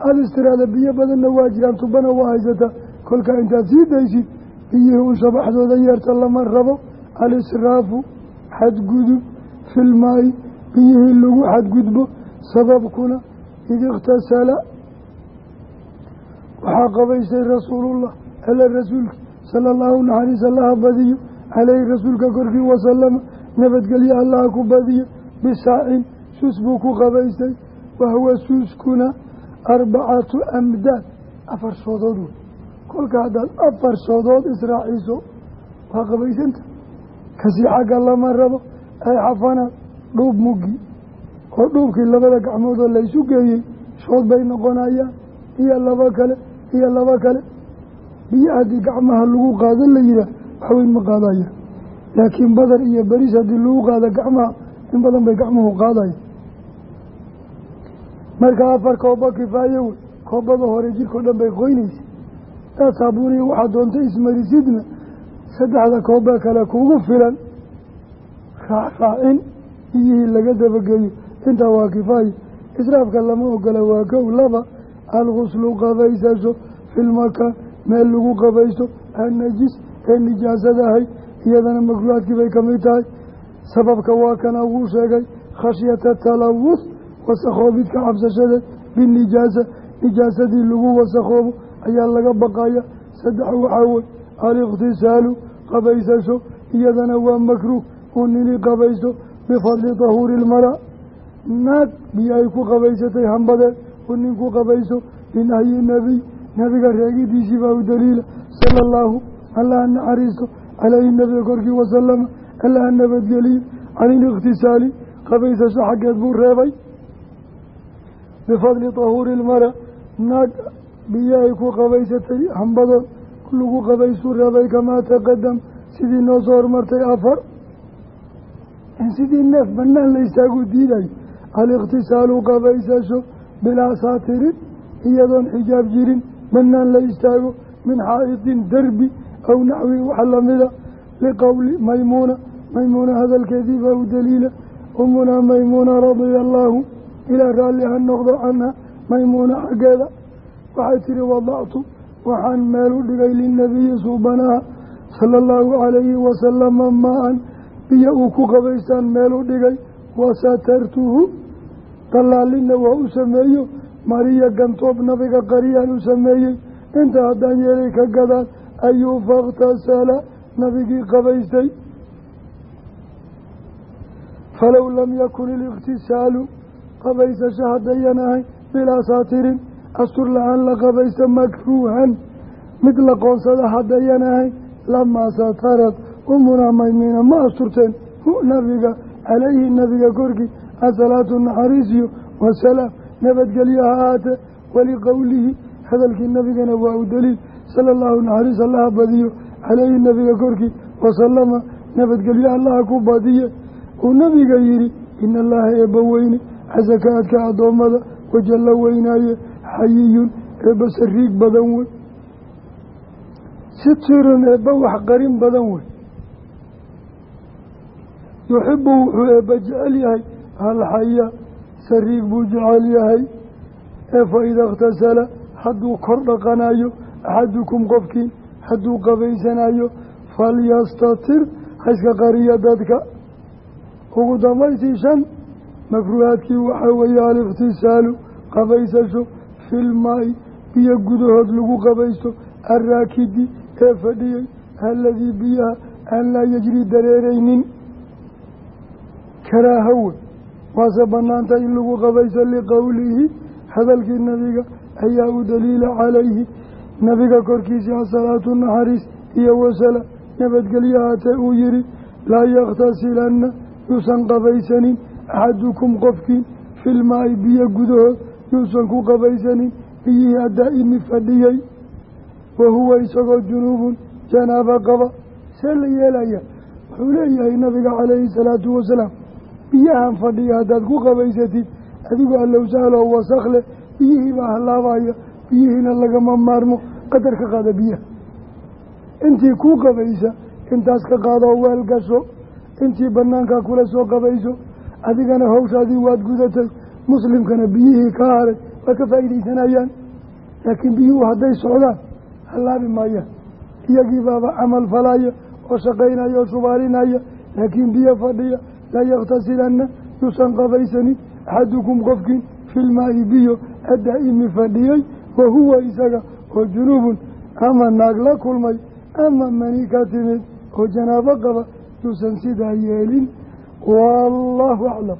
alistiraada biyo badanna waa jiraan tubana waa haysataa kolkaa intaad sii daysid biyihii un shabaxdooda yeerta lama rabo. Alisraafu xadgudub filmaa'i biyihii lagu xadgudbo sababkuna id ikhtasala. Waxaa qabaysay rasuulullah ala rasuulka sala allahu naxariis allaha badiyo caleyhi rasuulka korkii wasalama nabadgelyo allaha ku badiyo bisaacin suus buu ku qabaystay wahuwa suuskuna arbacatu amdaad afar soodood wey kolka haddaad afar soodood israaciso waa qabaysanta. Kasii xagga lama rabo. Ay xafanaad dhuub muggi oo dhuubkii labada gacmoodoo laysu geeyey shood bay noqonayaan. Iyo laba kale iyo laba kale. Biyo haddii gacmaha lagu qaado la yihaah waxweyn ma qaadaya. Laakiin badar iyo beriis haddii lagu qaado gacmaha in badan bay gacmuhu qaadaya marka afar kooba kifaaye wey koobada hore jirkao dhan bay qoynaysa daad saabuuniya waxaa doonta ismarisidna saddexda kooba kale kugu filan. Raacraacin biyihii laga dabageeyo intaa waa kifaaye israafka lama ogola waa kow laba. Alguslu qabaysasho filmakaan meel lagu qabaysto. Annajis ee nijaasadahay iyadana makruuhaadkii bay ka mid tahay. Sababka waa kana wuu sheegay khashyata talawus wasakhoobidka cabsashadeed binijaasa nijaasadii lagu wasakhoobo ayaa laga baqaya. Saddex waxaa wey alikhtisaalu qabaysasho iyadana waa makruuh. Uu nini qabaysto bifadli tahuuri ilmara naag biyo ay ku qabaysatay hambadeed uu nin ku qabayso binahyi nebiy nabiga reegidiisii baa u daliila sala allaahu allaha naxariisto caleyhi nabiga korkii wasalama allaha nabadgeliyo cani ilikhtisaali qabaysasho xaggeed buu reebay. Bifadli tahuuri ilmara naag biyo ay ku qabaysatay hambadood lagu qabaysuu reebay kamaa taqadam sidii noo soo hormartay afar. Sidii neef banaan la istaagu diidayo alikhtisaalu qabaysasho bilaa saatirin iyadoon xijaab jirin banaan la istaago min xaa'itin derbi aw naxwi wax lamida liqowli maymuuna maymuuna hadalkeedii baa u daliila. Umunaa maymuuna radia allaahu ilaa raalli ha noqdo canha maymuuna xaggeeda waxay tihi wadactu waxaan meel u dhigay linabiyi suubanaha sala allahu calayhi wasalama maa-an biyo uu ku qabaystaan meel u dhigay wasatartuhu dallaalinna waa u sameeyo mariya gantoob nabiga qariyaan u sameeyey. Inta haddaan yeelay ka gadaan ayuu fakhtasala nabigii qabaystay falow lam yakun ilikhtisaalu qabaysasho haddayan ahayn bilaa saatirin astur la'aan la qabaysta makruuhan mid la qoonsada haddayan ahayn lamaa satarad umunaa maymiina ma asturteen. Hu nabiga calayhi nabiga korkii asalaatu naxariisiyo wasalaam nabadgelyo ha ahaatee waliqowlihi hadalkii nabigana waa u daliil. Sala allahu naxariis allaha badiyo calayhi nabiga korkii wasalama nabadgelyo allaha ku badiye. Uu nabiga yidhi ina allaha eebba weyne casaka adka addoommada wajalla weynaaye xayiyun eebba sariig badan wey. Sitirun eebba wax qarin badan wey. Yuxibu wuxuu eebba jecel yahay alxaya sariig buu jecel yahay. Ee fa ida ikhtasala hadduu kor dhaqanayo axadukum qofkii hadduu qabaysanayo falyastatir hayska qariya dadka. Ugu dambaystii shan makruuhaadkii waxaa weeye alikhtisaalu qabaysasho filmaa'i biyo gudahood lagu qabaysto arraakidi ee fadhiyey aladii biyaha aan laa yejri dareeraynin. Karaaha wey waase banaanta in lagu qabaysto liqowlihi hadalkii nabiga ayaa u daliila calayhi. Nabiga korkiisii asalaatu naxariis iyo wasala nabadgelyahaatee uu yihi laa yakhtasilanna yuusan qabaysanin axadukum qofkii filmaa'i biyo gudahood yuusan ku qabaysanin biyihii addaa-imi fadhiyey wa huwa isagoo junuubun janaaba qaba. See la yeelaya wuxuu leeyahay nabiga calayhi salaatu wasalaam biyahan fadhiya haddaad ku qabaysatid adigoo allow sahloo wasakh leh biyihiibaa hallaabaya biyihiina lagama maarmo qadar ka qaada biyaha. Intii kuu qabaysa intaas ka qaadoo weel gasho intii banaankaa kula soo qabayso adigana hawshaadii waad gudatay muslimkana biyihii ka haray waa ka faa'iidaysanayaan. Laakiin biyuhu hadday socdaan hallaabi maayaan iyagii baaba camal falaya oo shaqaynaya oo shubaalinaya. Laakiin biyo fadhiya laa yakhtasilanna yuusan qabaysanin axadukum qofkiin filmaa'i biyo addaa'imi fadhiyey wa huwa isaga oo junuubun ama naag la kulmay ama mani ka timid oo janaabo qaba yuusan sidaa yeelin. Wallaahu aclam